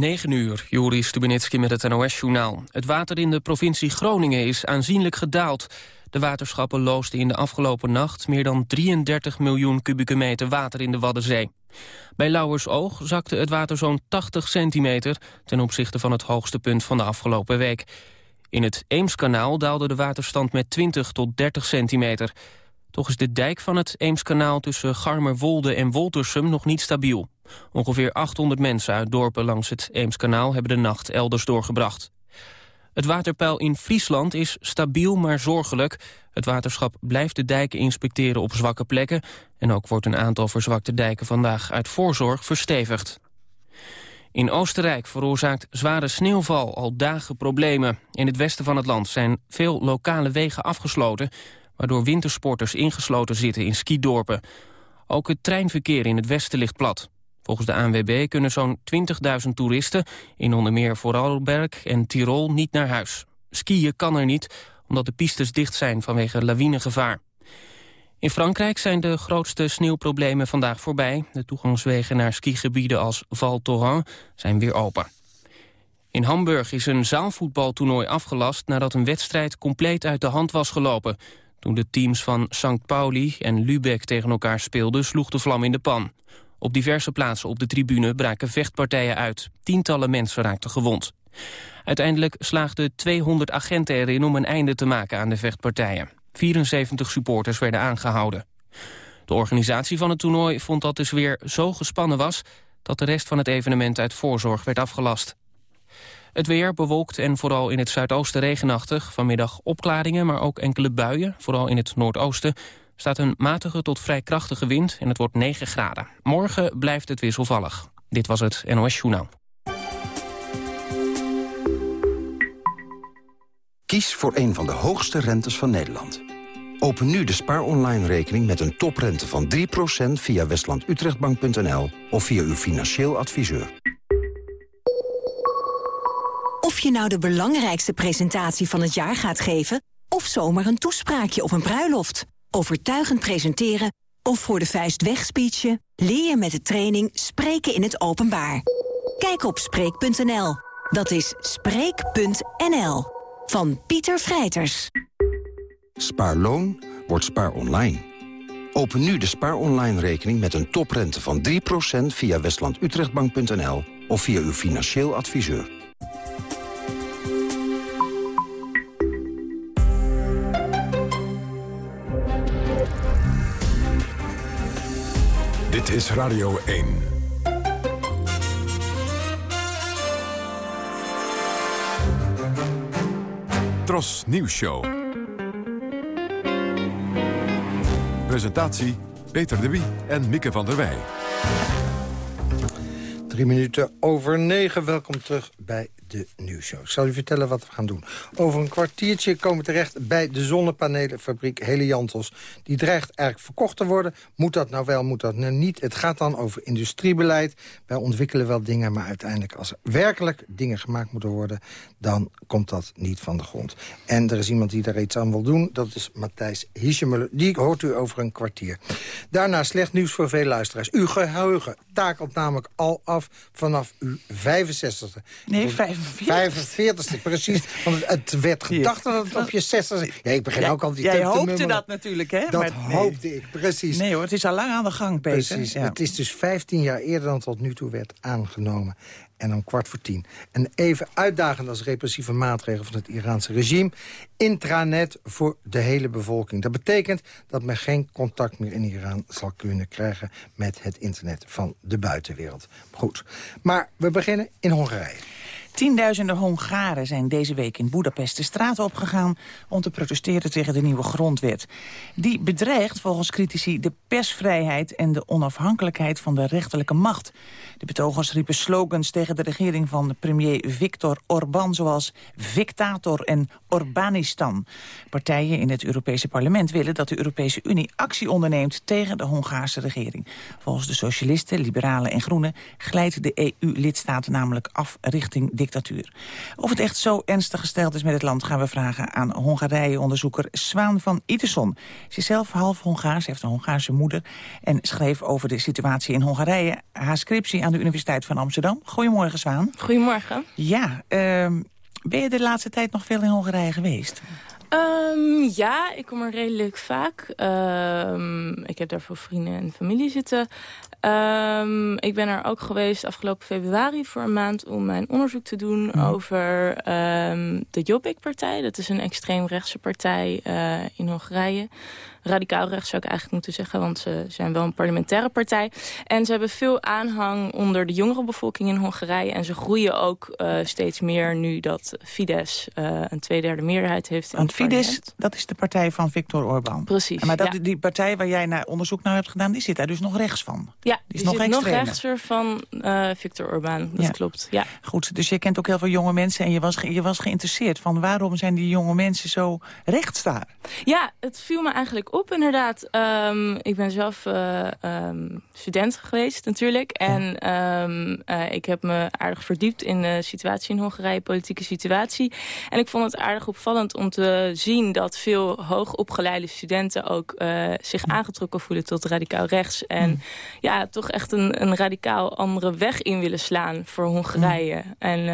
9 uur, Joris Stubenitski met het NOS-journaal. Het water in de provincie Groningen is aanzienlijk gedaald. De waterschappen loosten in de afgelopen nacht... meer dan 33 miljoen kubieke meter water in de Waddenzee. Bij Lauwersoog zakte het water zo'n 80 centimeter... ten opzichte van het hoogste punt van de afgelopen week. In het Eemskanaal daalde de waterstand met 20 tot 30 centimeter. Toch is de dijk van het Eemskanaal tussen Garmerwolde en Woltersum nog niet stabiel. Ongeveer 800 mensen uit dorpen langs het Eemskanaal hebben de nacht elders doorgebracht. Het waterpeil in Friesland is stabiel maar zorgelijk. Het waterschap blijft de dijken inspecteren op zwakke plekken... en ook wordt een aantal verzwakte dijken vandaag uit voorzorg verstevigd. In Oostenrijk veroorzaakt zware sneeuwval al dagen problemen. In het westen van het land zijn veel lokale wegen afgesloten... waardoor wintersporters ingesloten zitten in skidorpen. Ook het treinverkeer in het westen ligt plat. Volgens de ANWB kunnen zo'n 20.000 toeristen in onder meer Vorarlberg en Tirol niet naar huis. Skiën kan er niet, omdat de pistes dicht zijn vanwege lawinegevaar. In Frankrijk zijn de grootste sneeuwproblemen vandaag voorbij. De toegangswegen naar skigebieden als Val Thorens zijn weer open. In Hamburg is een zaalvoetbaltoernooi afgelast nadat een wedstrijd compleet uit de hand was gelopen. Toen de teams van St. Pauli en Lübeck tegen elkaar speelden, sloeg de vlam in de pan. Op diverse plaatsen op de tribune braken vechtpartijen uit. Tientallen mensen raakten gewond. Uiteindelijk slaagden 200 agenten erin om een einde te maken aan de vechtpartijen. 74 supporters werden aangehouden. De organisatie van het toernooi vond dat de sfeer zo gespannen was... dat de rest van het evenement uit voorzorg werd afgelast. Het weer bewolkt en vooral in het zuidoosten regenachtig. Vanmiddag opklaringen, maar ook enkele buien, vooral in het noordoosten staat een matige tot vrij krachtige wind en het wordt 9 graden. Morgen blijft het wisselvallig. Dit was het NOS Journaal. Kies voor een van de hoogste rentes van Nederland. Open nu de Spaar Online rekening met een toprente van 3% via westlandutrechtbank.nl of via uw financieel adviseur. Of je nou de belangrijkste presentatie van het jaar gaat geven... of zomaar een toespraakje op een bruiloft overtuigend presenteren of voor de vuist wegspeechen... leer je met de training Spreken in het Openbaar. Kijk op Spreek.nl. Dat is Spreek.nl. Van Pieter Vrijters. Spaarloon wordt spaar online. Open nu de spaar online rekening met een toprente van 3% via westlandutrechtbank.nl of via uw financieel adviseur. Dit is Radio 1. Tros Nieuws Show. Presentatie Peter de Wie en Mieke van der Wij. Drie minuten over negen. Welkom terug bij de nieuwsshow. Ik zal u vertellen wat we gaan doen. Over een kwartiertje komen we terecht bij de zonnepanelenfabriek Hele Jantos. Die dreigt eigenlijk verkocht te worden. Moet dat nou wel, moet dat nou niet? Het gaat dan over industriebeleid. Wij ontwikkelen wel dingen, maar uiteindelijk als er werkelijk dingen gemaakt moeten worden... dan komt dat niet van de grond. En er is iemand die daar iets aan wil doen. Dat is Matthijs Hischemuller. Die hoort u over een kwartier. Daarna slecht nieuws voor veel luisteraars. Uw geheugen takelt namelijk al af vanaf uw 65e. Nee, 45. 45ste, precies. Want het werd gedacht dat het op je 60 Ja, ik begin ook al die Jij hoopte dat natuurlijk, hè? Dat hoopte ik, precies. Nee hoor, het is al lang aan de gang, Peter. Precies. Het is dus 15 jaar eerder dan tot nu toe werd aangenomen. En om kwart voor tien. En even uitdagend als repressieve maatregel van het Iraanse regime. Intranet voor de hele bevolking. Dat betekent dat men geen contact meer in Iran zal kunnen krijgen... met het internet van de buitenwereld. Goed. Maar we beginnen in Hongarije. Tienduizenden Hongaren zijn deze week in Boedapest de straat opgegaan... om te protesteren tegen de nieuwe grondwet. Die bedreigt volgens critici de persvrijheid en de onafhankelijkheid van de rechterlijke macht. De betogers riepen slogans tegen de regering van premier Viktor Orbán... zoals Victator en Orbanistan. Partijen in het Europese parlement willen dat de Europese Unie actie onderneemt... tegen de Hongaarse regering. Volgens de socialisten, liberalen en groenen glijdt de EU-lidstaten namelijk af richting dictatuur. Of het echt zo ernstig gesteld is met het land... gaan we vragen aan Hongarije-onderzoeker Zwaan van Iterson. Ze is zelf half Hongaars, heeft een Hongaarse moeder... en schreef over de situatie in Hongarije... haar scriptie aan de Universiteit van Amsterdam. Goedemorgen, Zwaan. Goedemorgen. Ja, uh, ben je de laatste tijd nog veel in Hongarije geweest? Um, ja, ik kom er redelijk vaak. Um, ik heb daar veel vrienden en familie zitten. Um, ik ben er ook geweest afgelopen februari voor een maand om mijn onderzoek te doen mm. over de Jobbik-partij. Dat is een extreemrechtse partij uh, in Hongarije radicaal rechts zou ik eigenlijk moeten zeggen, want ze zijn wel een parlementaire partij. En ze hebben veel aanhang onder de jongere bevolking in Hongarije. En ze groeien ook uh, steeds meer nu dat Fidesz uh, een tweederde meerderheid heeft. Want Fidesz, dat is de partij van Viktor Orbán. Precies. Maar dat, die partij waar jij naar onderzoek naar hebt gedaan, die zit daar dus nog rechts van. Ja, die, is nog, zit nog rechtser van uh, Viktor Orbán. Dat ja. klopt, ja. Goed, dus je kent ook heel veel jonge mensen en je was, je was geïnteresseerd van waarom zijn die jonge mensen zo rechts daar? Ja, het viel me eigenlijk op inderdaad. Um, ik ben zelf uh, um, student geweest natuurlijk. En um, uh, ik heb me aardig verdiept in de situatie in Hongarije, politieke situatie. En ik vond het aardig opvallend om te zien dat veel hoogopgeleide studenten ook uh, zich aangetrokken voelen tot radicaal rechts. En ja, toch echt een, een radicaal andere weg in willen slaan voor Hongarije. En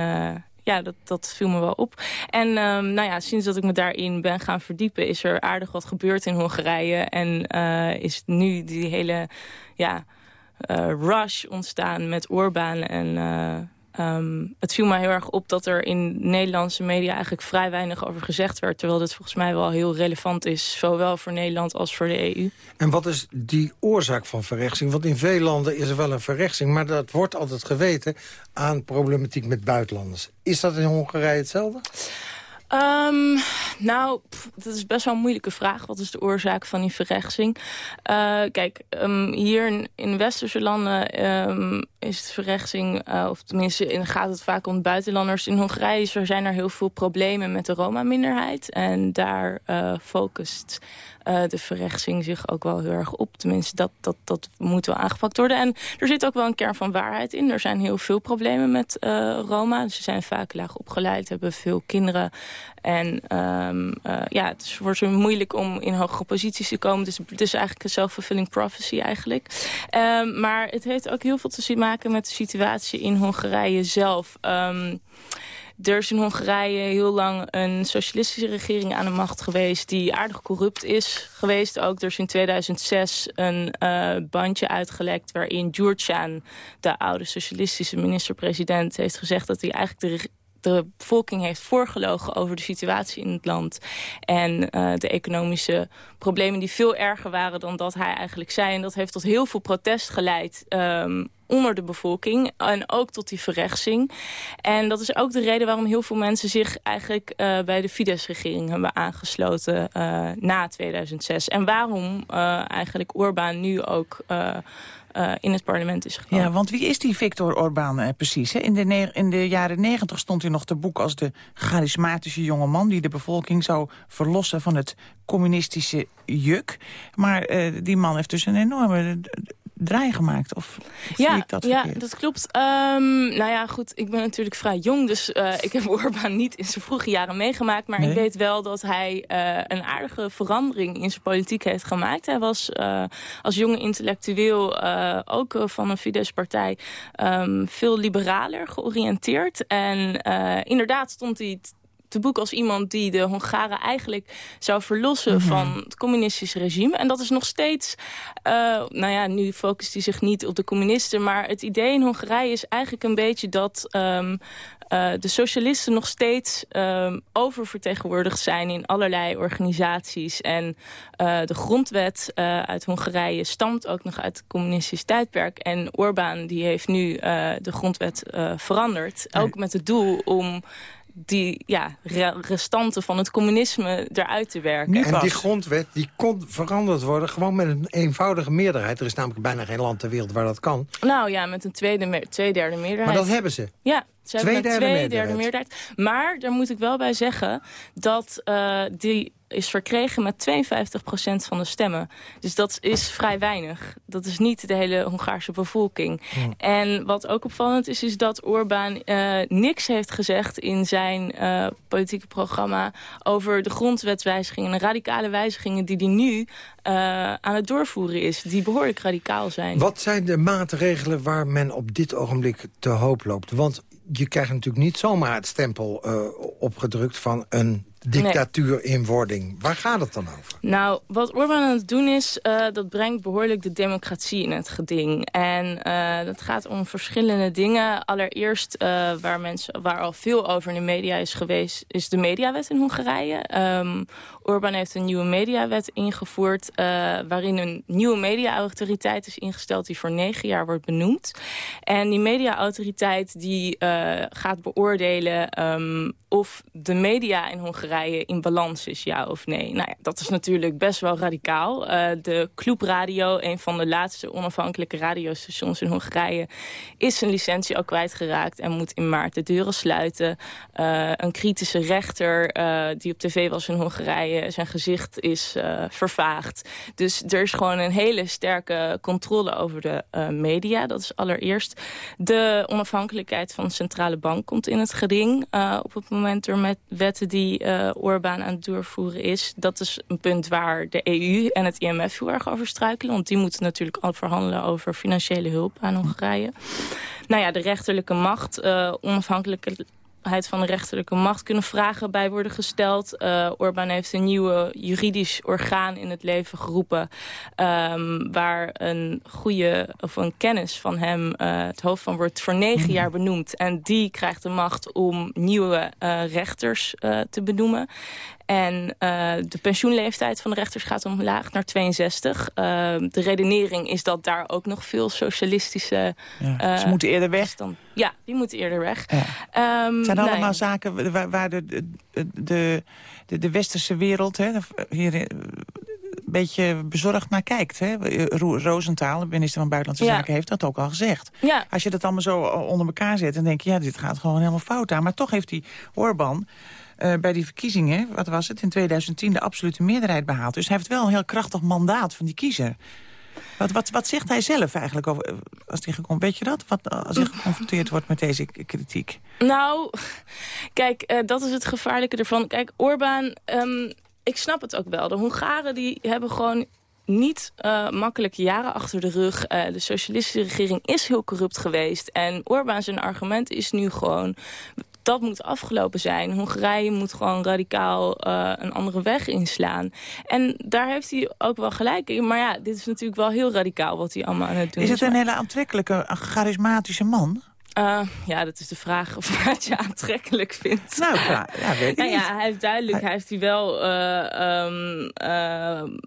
ja, dat, dat viel me wel op. En um, nou ja, sinds dat ik me daarin ben gaan verdiepen... is er aardig wat gebeurd in Hongarije. En uh, is nu die hele ja, uh, rush ontstaan met Orbán en... Um, het viel mij heel erg op dat er in Nederlandse media eigenlijk vrij weinig over gezegd werd. Terwijl dit volgens mij wel heel relevant is, zowel voor Nederland als voor de EU. En wat is die oorzaak van verrechtsing? Want in veel landen is er wel een verrechtsing, maar dat wordt altijd geweten aan problematiek met buitenlanders. Is dat in Hongarije hetzelfde? Um, nou, dat is best wel een moeilijke vraag. Wat is de oorzaak van die verrechtsing? Uh, kijk, um, hier in, in westerse landen um, is de verrechtsing... Uh, of tenminste in, gaat het vaak om buitenlanders. In Hongarije zijn er heel veel problemen met de Roma-minderheid. En daar uh, focust uh, de verrechtsing zich ook wel heel erg op. Tenminste, dat, dat, dat moet wel aangepakt worden. En er zit ook wel een kern van waarheid in. Er zijn heel veel problemen met uh, Roma. Ze zijn vaak laag opgeleid, hebben veel kinderen. En um, uh, ja, het is voor ze moeilijk om in hogere posities te komen. Dus het is eigenlijk een self-fulfilling prophecy eigenlijk. Um, maar het heeft ook heel veel te maken met de situatie in Hongarije zelf. Um, er is in Hongarije heel lang een socialistische regering aan de macht geweest... die aardig corrupt is geweest. Ook er is in 2006 een uh, bandje uitgelekt waarin Gyurcsány... de oude socialistische minister-president heeft gezegd... dat hij eigenlijk de de bevolking heeft voorgelogen over de situatie in het land. En uh, de economische problemen die veel erger waren dan dat hij eigenlijk zei. En dat heeft tot heel veel protest geleid um, onder de bevolking. En ook tot die verrechtsing. En dat is ook de reden waarom heel veel mensen zich eigenlijk uh, bij de Fidesz-regering hebben aangesloten uh, na 2006. En waarom eigenlijk Orbán nu ook uh, in het parlement is gekomen. Ja, want wie is die Viktor Orbán uh, precies? Hè? In, de in de jaren negentig stond hij nog te boek als de charismatische jonge man... die de bevolking zou verlossen van het communistische juk. Maar uh, die man heeft dus een enorme draai gemaakt? Of, ja, dat ja, dat klopt. Um, nou ja, goed, ik ben natuurlijk vrij jong, dus uh, ik heb Orbán niet in zijn vroege jaren meegemaakt. Maar nee. ik weet wel dat hij uh, een aardige verandering in zijn politiek heeft gemaakt. Hij was uh, als jonge intellectueel ook van een Fidesz-partij um, veel liberaler georiënteerd. En inderdaad stond hij te boek als iemand die de Hongaren eigenlijk zou verlossen mm -hmm. van het communistische regime. En dat is nog steeds, uh, nou ja, nu focust hij zich niet op de communisten, maar het idee in Hongarije is eigenlijk een beetje dat um, uh, de socialisten nog steeds um, oververtegenwoordigd zijn in allerlei organisaties. En uh, de grondwet uh, uit Hongarije stamt ook nog uit het communistisch tijdperk. En Orbán die heeft nu de grondwet veranderd. Ook met het doel om die ja, restanten van het communisme eruit te werken. En die grondwet die kon veranderd worden gewoon met een eenvoudige meerderheid. Er is namelijk bijna geen land ter wereld waar dat kan. Nou ja, met een tweede, tweederde meerderheid. Maar dat hebben ze? Ja, Ze hebben een twee derde meerderheid. Maar daar moet ik wel bij zeggen dat uh, die is verkregen met 52% van de stemmen. Dus dat is vrij weinig. Dat is niet de hele Hongaarse bevolking. En wat ook opvallend is, is dat Orbán uh, niks heeft gezegd in zijn uh, politieke programma over de grondwetswijzigingen en radicale wijzigingen die hij nu uh, aan het doorvoeren is. Die behoorlijk radicaal zijn. Wat zijn de maatregelen waar men op dit ogenblik te hoop loopt? Want je krijgt natuurlijk niet zomaar het stempel opgedrukt van een dictatuur in wording. Waar gaat het dan over? Nou, wat Orbán aan het doen is, uh, dat brengt behoorlijk de democratie in het geding. En uh, dat gaat om verschillende dingen. Allereerst, uh, waar, mensen, waar al veel over in de media is geweest, is de mediawet in Hongarije. Um, Orbán heeft een nieuwe mediawet ingevoerd... Uh, waarin een nieuwe mediaautoriteit is ingesteld... die voor negen jaar wordt benoemd. En die mediaautoriteit die uh, gaat beoordelen... Um, of de media in Hongarije in balans is, ja of nee. Nou ja, dat is natuurlijk best wel radicaal. Uh, de Radio, een van de laatste onafhankelijke radiostations in Hongarije... is zijn licentie al kwijtgeraakt en moet in maart de deuren sluiten. een kritische rechter die op tv was in Hongarije zijn gezicht is uh, vervaagd. Dus er is gewoon een hele sterke controle over de uh, media. Dat is allereerst. De onafhankelijkheid van de centrale bank komt in het geding. Op het moment door met wetten die Orbán aan het doorvoeren is. Dat is een punt waar de EU en het IMF heel erg over struikelen. Want die moeten natuurlijk al verhandelen over financiële hulp aan Hongarije. Nou ja, de rechterlijke macht, onafhankelijke van de rechterlijke macht kunnen vragen bij worden gesteld. Uh, Orbán heeft een nieuwe juridisch orgaan in het leven geroepen... Um, waar een goede of een kennis van hem uh, het hoofd van wordt voor negen mhm. jaar benoemd. En die krijgt de macht om nieuwe uh, rechters te benoemen. En uh, de pensioenleeftijd van de rechters gaat omlaag naar 62. Uh, de redenering is dat daar ook nog veel socialistische... Ja, ze moeten eerder weg. Dan, ja, die moeten eerder weg. Ja. Um, zijn allemaal zaken waar, waar de, de, de, de, westerse wereld... Hè, hier een beetje bezorgd naar kijkt. Hè? Roosentaal, de minister van Buitenlandse ja. Zaken, heeft dat ook al gezegd. Ja. Als je dat allemaal zo onder elkaar zet, dan denk je... ja, dit gaat gewoon helemaal fout aan. Maar toch heeft die Orbán uh, bij die verkiezingen, wat was het, in 2010 de absolute meerderheid behaald. Dus hij heeft wel een heel krachtig mandaat van die kiezer. Wat, wat, wat zegt hij zelf eigenlijk over, eh, als hij komt? Weet je dat? Wat, als hij geconfronteerd wordt met deze kritiek? Nou, kijk, dat is het gevaarlijke ervan. Kijk, Orbán, um, ik snap het ook wel. De Hongaren die hebben gewoon niet uh, makkelijke jaren achter de rug. De socialistische regering is heel corrupt geweest. En Orbán zijn argument is nu gewoon dat moet afgelopen zijn. Hongarije moet gewoon radicaal uh, een andere weg inslaan. En daar heeft hij ook wel gelijk in. Maar ja, dit is natuurlijk wel heel radicaal wat hij allemaal aan het doen is. Is het een hele aantrekkelijke, charismatische man? Uh, ja, dat is de vraag of wat je aantrekkelijk vindt. Nou, ja, weet ik nou. Ja, hij heeft duidelijk, hij, hij heeft hij wel... Uh, um,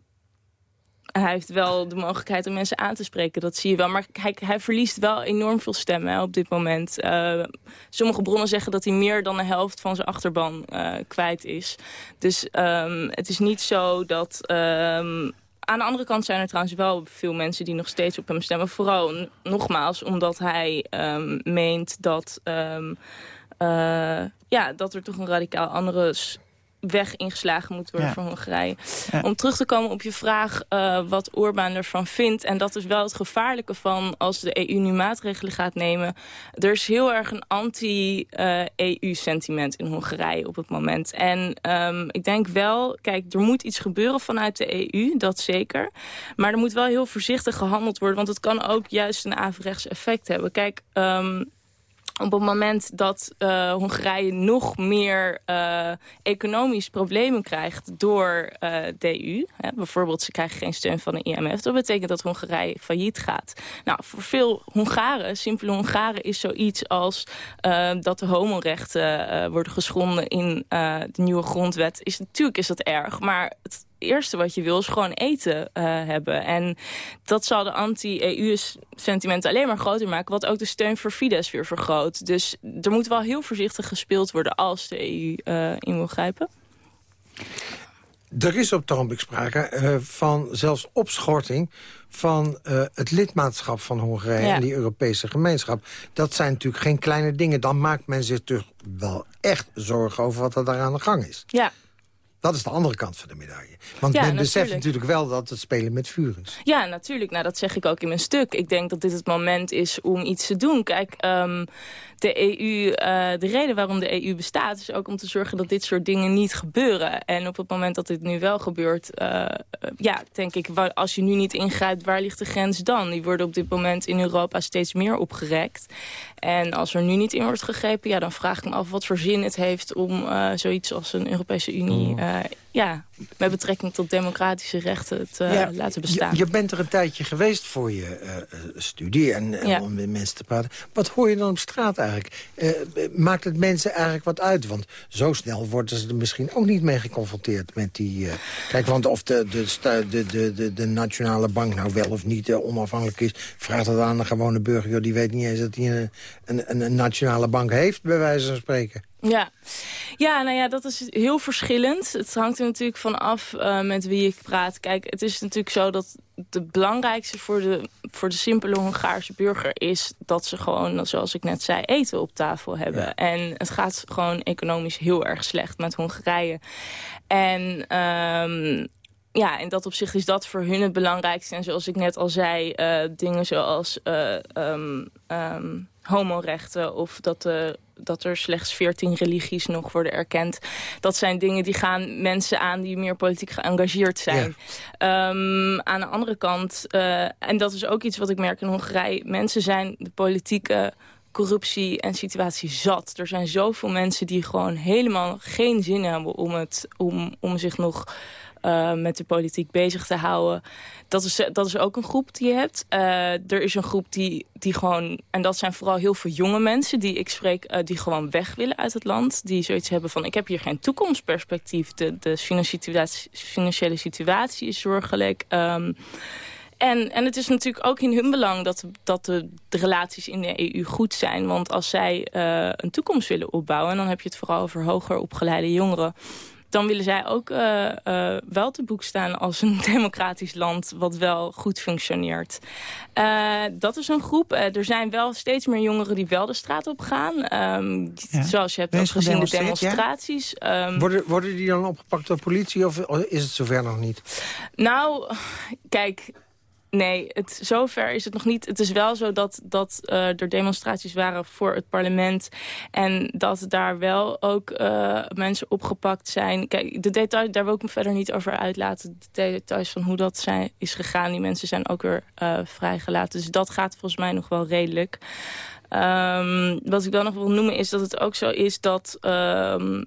hij heeft wel de mogelijkheid om mensen aan te spreken. Dat zie je wel. Maar hij, hij verliest wel enorm veel stemmen op dit moment. Uh, sommige bronnen zeggen dat hij meer dan de helft van zijn achterban uh, kwijt is. Dus um, het is niet zo dat... Um, aan de andere kant zijn er trouwens wel veel mensen die nog steeds op hem stemmen. Vooral, nogmaals, omdat hij um, meent dat... Uh, ja, dat er toch een radicaal andere weg ingeslagen moet worden ja. voor Hongarije. Ja. Om terug te komen op je vraag uh, wat Orbán ervan vindt. En dat is wel het gevaarlijke van als de EU nu maatregelen gaat nemen. Er is heel erg een anti-EU-sentiment in Hongarije op het moment. En um, ik denk wel, kijk, er moet iets gebeuren vanuit de EU, dat zeker. Maar er moet wel heel voorzichtig gehandeld worden. Want het kan ook juist een averechts effect hebben. Kijk, um, op het moment dat uh, Hongarije nog meer uh, economisch problemen krijgt door uh, de EU... Hè, bijvoorbeeld ze krijgen geen steun van de IMF... dat betekent dat Hongarije failliet gaat. Nou, voor veel Hongaren, simpele Hongaren... is zoiets als dat de homorechten worden geschonden in de nieuwe grondwet. Is, natuurlijk is dat erg, maar... Het, eerste wat je wil is gewoon eten uh, hebben. En dat zal de anti-EU-sentiment alleen maar groter maken... wat ook de steun voor Fidesz weer vergroot. Dus er moet wel heel voorzichtig gespeeld worden als de EU uh, in wil grijpen. Er is op het sprake uh, van zelfs opschorting van uh, het lidmaatschap van Hongarije en die Europese gemeenschap. Dat zijn natuurlijk geen kleine dingen. Dan maakt men zich toch wel echt zorgen over wat er daar aan de gang is. Ja, dat is de andere kant van de medaille. Want men beseft natuurlijk wel dat het spelen met vuur is. Ja, natuurlijk. Nou, dat zeg ik ook in mijn stuk. Ik denk dat dit het moment is om iets te doen. Kijk, um, de EU, uh, de reden waarom de EU bestaat... is ook om te zorgen dat dit soort dingen niet gebeuren. En op het moment dat dit nu wel gebeurt... Uh, ja, denk ik, als je nu niet ingrijpt, waar ligt de grens dan? Die worden op dit moment in Europa steeds meer opgerekt. En als er nu niet in wordt gegrepen... ja, dan vraag ik me af wat voor zin het heeft om uh, zoiets als een Europese Unie... Ja, met betrekking tot democratische rechten te laten bestaan. Je, je, bent er een tijdje geweest voor je uh, studie en, om met mensen te praten. Wat hoor je dan op straat eigenlijk? Uh, maakt het mensen eigenlijk wat uit? Want zo snel worden ze er misschien ook niet mee geconfronteerd met die... kijk, want of de, de, de, de, de, nationale bank nou wel of niet onafhankelijk is... vraagt het aan de gewone burger. Joh, die weet niet eens dat hij een, een, een nationale bank heeft, bij wijze van spreken. Ja. ja, nou ja, dat is heel verschillend. Het hangt er natuurlijk van af uh, met wie ik praat. Kijk, het is natuurlijk zo dat het belangrijkste voor de, voor de simpele Hongaarse burger is... dat ze gewoon, zoals ik net zei, eten op tafel hebben. En het gaat gewoon economisch heel erg slecht met Hongarije. En... Um, ja, in dat opzicht is dat voor hun het belangrijkste. En zoals ik net al zei, uh, dingen zoals uh, um, um, homorechten... of dat de dat er slechts 14 religies nog worden erkend. Dat zijn dingen die gaan mensen aan die meer politiek geëngageerd zijn. Ehm, aan de andere kant, uh, en dat is ook iets wat ik merk in Hongarije... mensen zijn de politieke corruptie en situatie zat. Er zijn zoveel mensen die gewoon helemaal geen zin hebben om, het, om, om zich nog uh, met de politiek bezig te houden. Dat is, dat is ook een groep die je hebt. Uh, er is een groep die, die gewoon... En dat zijn vooral heel veel jonge mensen die ik spreek... Die gewoon weg willen uit het land. Die zoiets hebben van... ik heb hier geen toekomstperspectief. De, de financiële situatie is zorgelijk. Um, en, en het is natuurlijk ook in hun belang dat, dat de, relaties in de EU goed zijn. Want als zij een toekomst willen opbouwen... en dan heb je het vooral over hoger opgeleide jongeren dan willen zij ook uh, uh, wel te boek staan als een democratisch land wat wel goed functioneert. Uh, dat is een groep. er zijn wel steeds meer jongeren die wel de straat op gaan. Um, ja. Zoals je hebt ook gezien de demonstraties. Ja? Um, worden, worden die dan opgepakt door politie of is het zover nog niet? Nou, kijk, Nee, het, zover is het nog niet. Het is wel zo dat, dat uh, er demonstraties waren voor het parlement... en dat daar wel ook uh, mensen opgepakt zijn. Kijk, de details, daar wil ik me verder niet over uitlaten. De details van hoe dat zijn, is gegaan. Die mensen zijn ook weer uh, vrijgelaten. Dus dat gaat volgens mij nog wel redelijk. Um, wat ik dan nog wil noemen is dat het ook zo is dat... Um,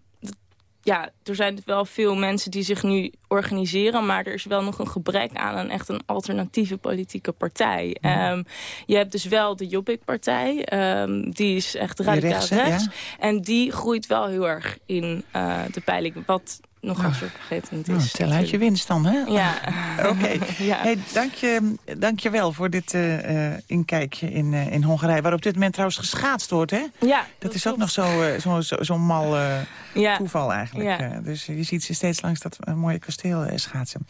ja, er zijn wel veel mensen die zich nu organiseren... maar er is wel nog een gebrek aan een echt een alternatieve politieke partij. Um, je hebt dus wel de Jobbik-partij. Um, die is echt radicaal rechts. rechts En die groeit wel heel erg in uh, de peiling. Wat nog oh. vergetend is. Oh, tel uit je winst dan, hè? Ja. Oké. ja. Hey, dank, je, dank je wel voor dit uh, inkijkje in, uh, in Hongarije. Waar op dit moment trouwens geschaatst wordt, hè? Ja. Dat, is ook nog zo'n zo, zo, zo mal ja. toeval eigenlijk. Ja. dus je ziet ze steeds langs dat mooie kasteel schaatsen.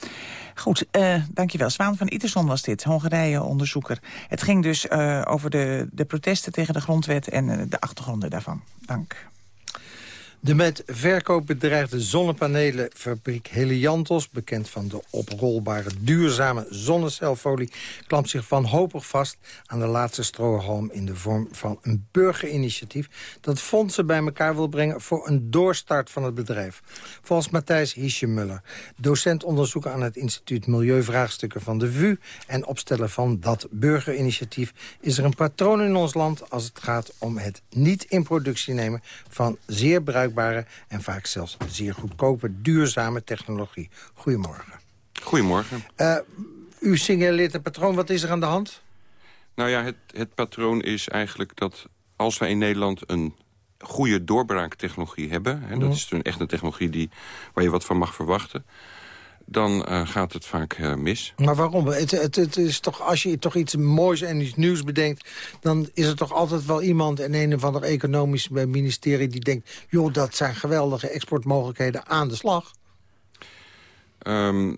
Goed, dank je wel. Zwaan van Iterson was dit, Hongarije-onderzoeker. Het ging dus over de, de protesten tegen de grondwet en de achtergronden daarvan. Dank. De met verkoop bedreigde zonnepanelenfabriek Heliantos... bekend van de oprolbare duurzame zonnecelfolie... klampt zich wanhopig vast aan de laatste strohalm... in de vorm van een burgerinitiatief... dat fondsen bij elkaar wil brengen voor een doorstart van het bedrijf. Volgens Matthijs Hiesjemuller, docent onderzoek aan het instituut Milieuvraagstukken van de VU... en opsteller van dat burgerinitiatief... is er een patroon in ons land als het gaat om het niet in productie nemen... van zeer bruikbare en vaak zelfs zeer goedkope, duurzame technologie. Goedemorgen. Goedemorgen. Uh, u signaleert een patroon. Wat is er aan de hand? Nou ja, het, het patroon is eigenlijk dat als wij in Nederland een goede doorbraaktechnologie hebben... en dat mhm. is een echt een technologie die, waar je wat van mag verwachten dan uh, gaat het vaak uh, mis. Maar waarom? Het, het, het, is toch, als je toch iets moois en iets nieuws bedenkt... dan is er toch altijd wel iemand in een of ander economisch ministerie... die denkt, joh, dat zijn geweldige exportmogelijkheden aan de slag. Ehm,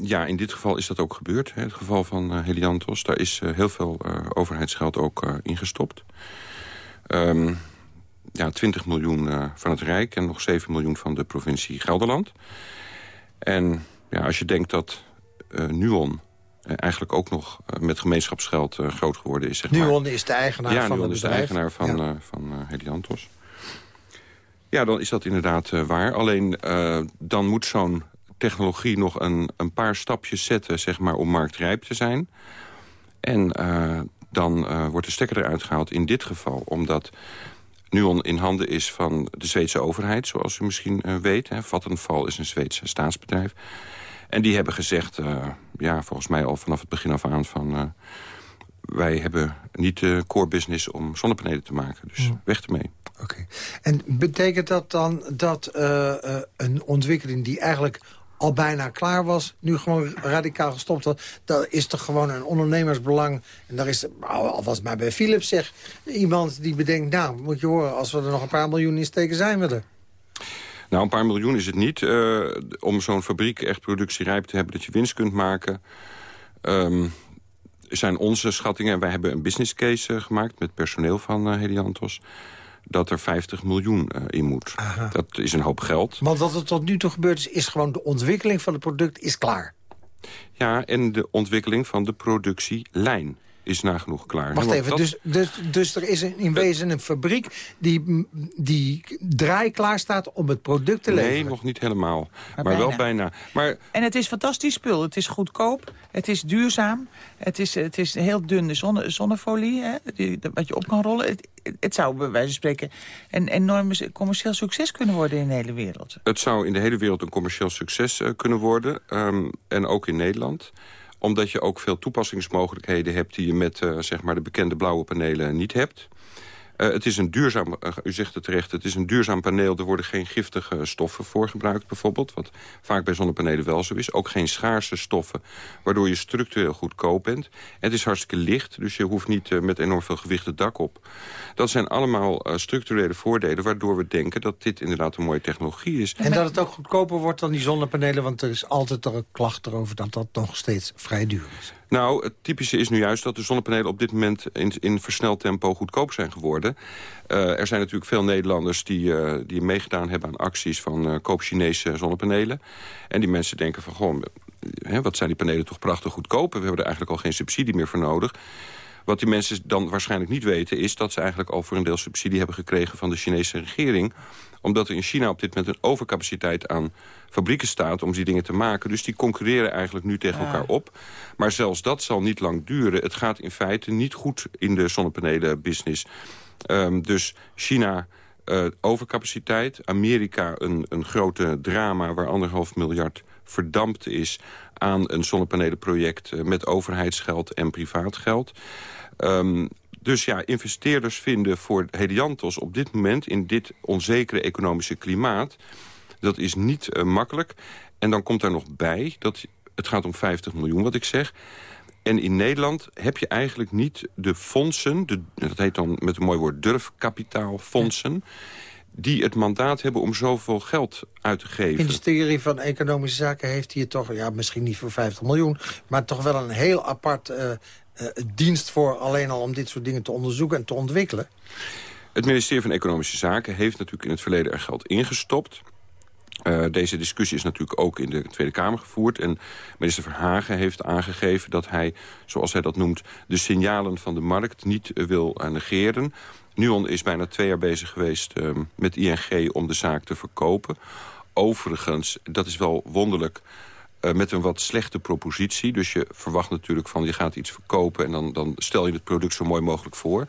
ja, in dit geval is dat ook gebeurd. Hè, het geval van uh, Heliantos. Daar is heel veel overheidsgeld ook ingestopt. Um, ja, 20 miljoen van het Rijk en nog 7 miljoen van de provincie Gelderland. En ja, als je denkt dat Nuon eigenlijk ook nog met gemeenschapsgeld groot geworden is. Zeg Nuon is de eigenaar ja, van Nuon het is de eigenaar van, ja. van Heliantos. Ja, dan is dat inderdaad waar. Alleen dan moet zo'n technologie nog een, een paar stapjes zetten... Zeg maar, om marktrijp te zijn. En uh, dan uh, wordt de stekker eruit gehaald in dit geval... omdat Nuon in handen is van de Zweedse overheid... zoals u misschien uh, weet. Hè. Vattenfall is een Zweedse staatsbedrijf. En die hebben gezegd, ja, volgens mij al vanaf het begin af aan... van wij hebben niet de core business om zonnepanelen te maken. Dus ja. weg ermee. Oké. Okay. En betekent dat dan dat een ontwikkeling die eigenlijk al bijna klaar was, nu gewoon radicaal gestopt had. Dat is toch gewoon een ondernemersbelang. En daar is, al was het maar bij Philips zeg, iemand die bedenkt... nou, moet je horen, als we er nog een paar miljoen in steken, zijn we er. Nou, een paar miljoen is het niet. Uh, om zo'n fabriek echt productierijp te hebben dat je winst kunt maken... Um, zijn onze schattingen, en wij hebben een business case uh, gemaakt... met personeel van uh, Heliantos dat er 50 miljoen uh, in moet. Aha. Dat is een hoop geld. Want wat er tot nu toe gebeurd is, is gewoon de ontwikkeling van het product is klaar. Ja, en de ontwikkeling van de productielijn is nagenoeg klaar. Wacht even, dat... dus, dus, dus er is een, in wezen een fabriek die, die draai klaar staat om het product te leveren? Nee, nog niet helemaal. Maar, maar wel bijna. Maar... En het is fantastisch spul. Het is goedkoop, het is duurzaam, het is, het is heel dunne zonne, zonnefolie, hè, die, wat je op kan rollen. Het, het zou bij wijze van spreken een enorm commercieel succes kunnen worden in de hele wereld. Het zou in de hele wereld een commercieel succes uh, kunnen worden. Um, en ook in Nederland omdat je ook veel toepassingsmogelijkheden hebt... die je met uh, zeg maar de bekende blauwe panelen niet hebt. Uh, het is een duurzaam, uh, u zegt het terecht, het is een duurzaam paneel. Er worden geen giftige stoffen voor gebruikt bijvoorbeeld. Wat vaak bij zonnepanelen wel zo is. Ook geen schaarse stoffen, waardoor je structureel goedkoop bent. Het is hartstikke licht, dus je hoeft niet uh, met enorm veel gewicht het dak op. Dat zijn allemaal structurele voordelen... waardoor we denken dat dit inderdaad een mooie technologie is. En dat het ook goedkoper wordt dan die zonnepanelen... want er is altijd een klacht erover dat dat nog steeds vrij duur is. Nou, het typische is nu juist dat de zonnepanelen op dit moment in, in versneld tempo goedkoop zijn geworden. Uh, er zijn natuurlijk veel Nederlanders die, uh, die meegedaan hebben aan acties van uh, koop Chinese zonnepanelen. En die mensen denken van, goh, hè, wat zijn die panelen toch prachtig goedkoop. We hebben er eigenlijk al geen subsidie meer voor nodig. Wat die mensen dan waarschijnlijk niet weten... is dat ze eigenlijk al voor een deel subsidie hebben gekregen van de Chinese regering omdat er in China op dit moment een overcapaciteit aan fabrieken staat... om die dingen te maken. Dus die concurreren eigenlijk nu tegen elkaar op. Maar zelfs dat zal niet lang duren. Het gaat in feite niet goed in de zonnepanelen-business. Um, dus China... Uh, overcapaciteit. Amerika een, een grote drama waar anderhalf miljard verdampt is... aan een zonnepanelenproject uh, met overheidsgeld en privaat geld. Um, dus ja, investeerders vinden voor Heliantos op dit moment... in dit onzekere economische klimaat, dat is niet uh, makkelijk. En dan komt daar nog bij, dat het gaat om 50 miljoen wat ik zeg... En in Nederland heb je eigenlijk niet de fondsen... De, dat heet dan met een mooi woord durfkapitaalfondsen... die het mandaat hebben om zoveel geld uit te geven. Het ministerie van Economische Zaken heeft hier toch... ja, misschien niet voor 50 miljoen... maar toch wel een heel apart uh, uh, dienst voor... alleen al om dit soort dingen te onderzoeken en te ontwikkelen. Het ministerie van Economische Zaken heeft natuurlijk in het verleden er geld ingestopt... Uh, deze discussie is natuurlijk ook in de Tweede Kamer gevoerd. En minister Verhagen heeft aangegeven dat hij, zoals hij dat noemt... de signalen van de markt niet uh, wil uh, negeren. Nuon is bijna twee jaar bezig geweest met ING om de zaak te verkopen. Overigens, dat is wel wonderlijk... Met een wat slechte propositie. Dus je verwacht natuurlijk van je gaat iets verkopen... en dan, dan stel je het product zo mooi mogelijk voor.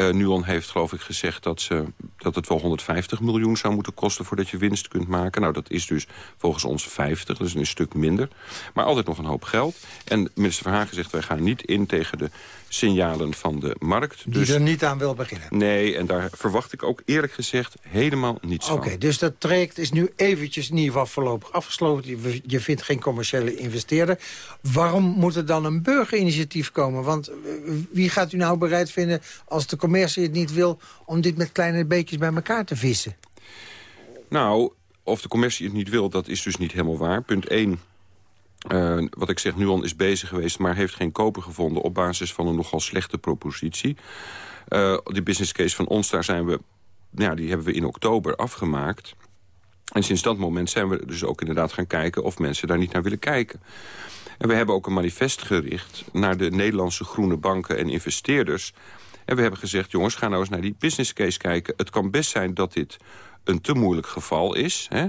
Uh, Nuon heeft geloof ik gezegd dat, ze, dat het wel 150 miljoen zou moeten kosten... voordat je winst kunt maken. Nou, dat is dus volgens ons 50, dus een stuk minder. Maar altijd nog een hoop geld. En minister Verhagen zegt, wij gaan niet in tegen de signalen van de markt. Die dus, er niet aan wil beginnen. Nee, en daar verwacht ik ook eerlijk gezegd helemaal niets okay, van. Oké, dus dat traject is nu eventjes in ieder geval voorlopig afgesloten. Je, je vindt geen commerciële investeerder. Waarom moet er dan een burgerinitiatief komen? Want wie gaat u nou bereid vinden als de commercie het niet wil... om dit met kleine beetjes bij elkaar te vissen? Nou, of de commercie het niet wil, dat is dus niet helemaal waar. Punt 1, uh, wat ik zeg, Nuon is bezig geweest... maar heeft geen koper gevonden op basis van een nogal slechte propositie. Uh, die business case van ons, daar zijn we, ja, die hebben we in oktober afgemaakt. En sinds dat moment zijn we dus ook inderdaad gaan kijken... of mensen daar niet naar willen kijken. En we hebben ook een manifest gericht naar de Nederlandse groene banken en investeerders. En we hebben gezegd, jongens, ga nou eens naar die business case kijken. Het kan best zijn dat dit een te moeilijk geval is. Hè?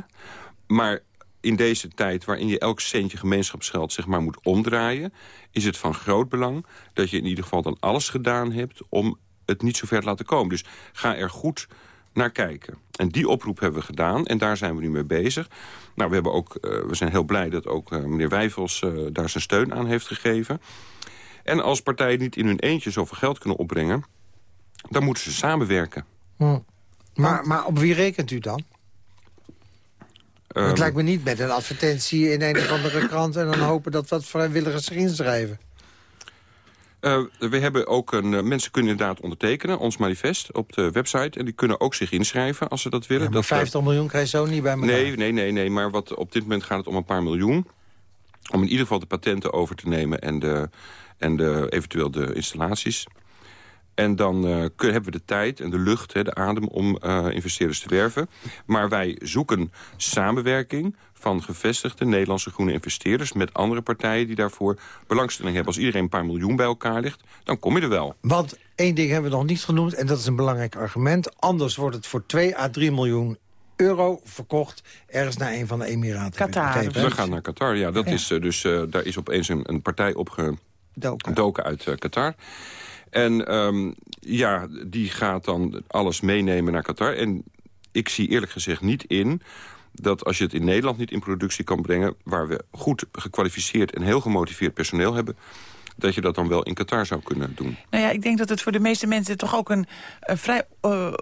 Maar in deze tijd waarin je elk centje gemeenschapsgeld zeg maar, moet omdraaien... is het van groot belang dat je in ieder geval dan alles gedaan hebt... om het niet zo ver te laten komen. Dus ga er goed naar kijken. En die oproep hebben we gedaan en daar zijn we nu mee bezig. Nou, we, hebben ook, uh, we zijn heel blij dat ook uh, meneer Wijfels uh, daar zijn steun aan heeft gegeven. En als partijen niet in hun eentje zoveel geld kunnen opbrengen... dan moeten ze samenwerken. Hm. Maar, maar op wie rekent u dan? Um, het lijkt me niet met een advertentie in een of andere krant... en dan hopen dat wat vrijwilligers zich inschrijven. Uh, we hebben ook een, uh, mensen kunnen inderdaad ondertekenen, ons manifest op de website. En die kunnen ook zich inschrijven als ze dat willen. Ja, maar 50 dat, miljoen krijg je zo niet bij elkaar. Nee, nee, nee, nee. Maar wat, op dit moment gaat het om een paar miljoen. Om in ieder geval de patenten over te nemen en, de, en de, eventueel de installaties. En dan uh, hebben we de tijd en de lucht, hè, de adem om uh, investeerders te werven. Maar wij zoeken samenwerking van gevestigde Nederlandse groene investeerders... met andere partijen die daarvoor belangstelling hebben. Als iedereen een paar miljoen bij elkaar ligt, dan kom je er wel. Want één ding hebben we nog niet genoemd, en dat is een belangrijk argument. Anders wordt het voor 2 à 3 miljoen euro verkocht ergens naar een van de Emiraten. Qatar. We gaan naar Qatar, ja. Dat ja. Is, uh, dus, uh, daar is opeens een, een partij opgedoken uit uh, Qatar. En um, ja, die gaat dan alles meenemen naar Qatar. En ik zie eerlijk gezegd niet in dat als je het in Nederland niet in productie kan brengen... waar we goed gekwalificeerd en heel gemotiveerd personeel hebben dat je dat dan wel in Qatar zou kunnen doen. Nou ja, ik denk dat het voor de meeste mensen toch ook een, een vrij uh,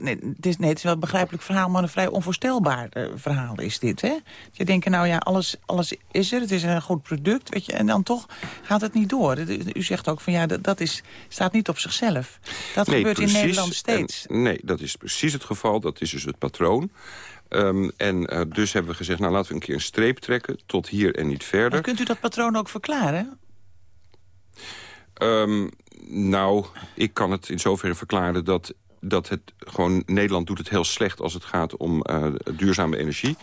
nee, het is, nee, het is wel een begrijpelijk verhaal, maar een vrij onvoorstelbaar uh, verhaal is dit. Hè? Je denkt, nou ja, alles, alles is er, het is een goed product, weet je, en dan toch gaat het niet door. U zegt ook van ja, dat, dat is, staat niet op zichzelf. Dat nee, gebeurt precies, in Nederland steeds. En, nee, dat is precies het geval, dat is dus het patroon. Um, en uh, dus hebben we gezegd, nou laten we een keer een streep trekken... tot hier en niet verder. Maar kunt u dat patroon ook verklaren? Um, nou, ik kan het in zoverre verklaren dat dat het gewoon Nederland doet het heel slecht als het gaat om uh, duurzame energie.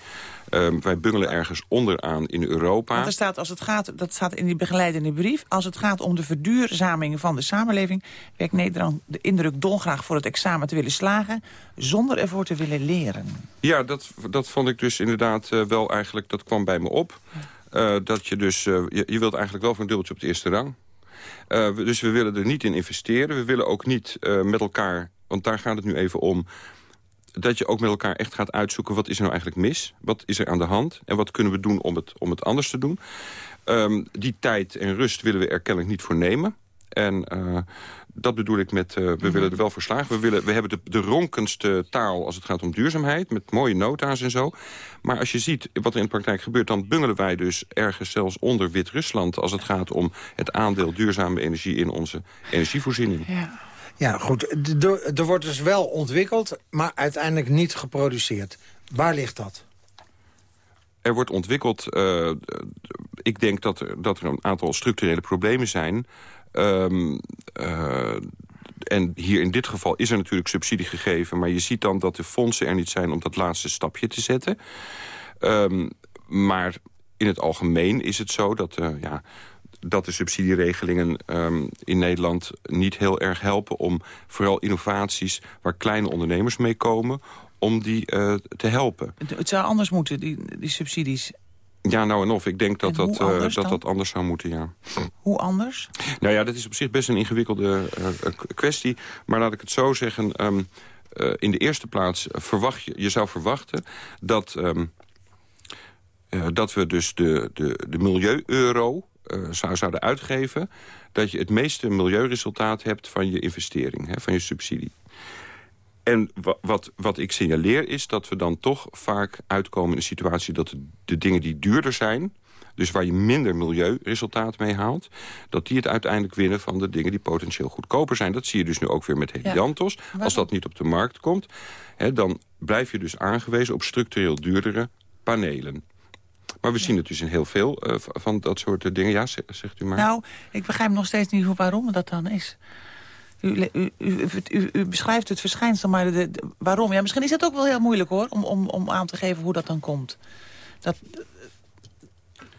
Um, wij bungelen ergens onderaan in Europa. Want er staat, als het gaat, dat staat in die begeleidende brief... als het gaat om de verduurzaming van de samenleving... wekt Nederland de indruk dolgraag voor het examen te willen slagen... zonder ervoor te willen leren. Ja, dat, dat vond ik dus inderdaad uh, wel eigenlijk... dat kwam bij me op. Uh, dat je dus, je, je wilt eigenlijk wel voor een dubbeltje op de eerste rang. Uh, dus we willen er niet in investeren. We willen ook niet uh, met elkaar, want daar gaat het nu even om... dat je ook met elkaar echt gaat uitzoeken... wat is er nou eigenlijk mis? Wat is er aan de hand? En wat kunnen we doen om het, om het anders te doen? Um, die tijd en rust willen we er kennelijk niet voor nemen. En uh, dat bedoel ik met, uh, we Mhm. willen er wel voor slagen. We, willen, we hebben de, de ronkendste taal als het gaat om duurzaamheid... met mooie nota's en zo. Maar als je ziet wat er in de praktijk gebeurt... dan bungelen wij dus ergens zelfs onder Wit-Rusland... als het gaat om het aandeel duurzame energie in onze energievoorziening. Ja. Ja, goed. Er wordt dus wel ontwikkeld, maar uiteindelijk niet geproduceerd. Waar ligt dat? Er wordt ontwikkeld... Uh, ik denk dat er, dat er een aantal structurele problemen zijn... Um, uh, en hier in dit geval is er natuurlijk subsidie gegeven... maar je ziet dan dat de fondsen er niet zijn om dat laatste stapje te zetten. Um, maar in het algemeen is het zo dat, uh, ja, dat de subsidieregelingen um, in Nederland niet heel erg helpen... om vooral innovaties waar kleine ondernemers mee komen... om die uh, te helpen. Het zou anders moeten, die, die subsidies. Ja, nou en of. Ik denk dat dat, uh, dat, dan? dat anders zou moeten, ja. Hoe anders? Nou ja, dat is op zich best een ingewikkelde uh, kwestie. Maar laat ik het zo zeggen... Um, uh, in de eerste plaats verwacht je, je zou verwachten dat, um, uh, dat we dus de, de, de milieu-euro zou, zouden uitgeven... dat je het meeste milieuresultaat hebt van je investering, hè, van je subsidie. En wat, wat ik signaleer is dat we dan toch vaak uitkomen in een situatie... dat de, de dingen die duurder zijn, dus waar je minder milieuresultaat mee haalt... dat die het uiteindelijk winnen van de dingen die potentieel goedkoper zijn. Dat zie je dus nu ook weer met Heliantos. Ja, Als dat niet op de markt komt, hè, dan blijf je dus aangewezen op structureel duurdere panelen. Maar we zien het dus in heel veel uh, van dat soort dingen. Ja, zegt u maar. Nou, ik begrijp nog steeds niet waarom dat dan is. U, u, u, u, beschrijft het verschijnsel, maar de, waarom? Ja, misschien is het ook wel heel moeilijk hoor, om, om, om aan te geven hoe dat dan komt. Dat,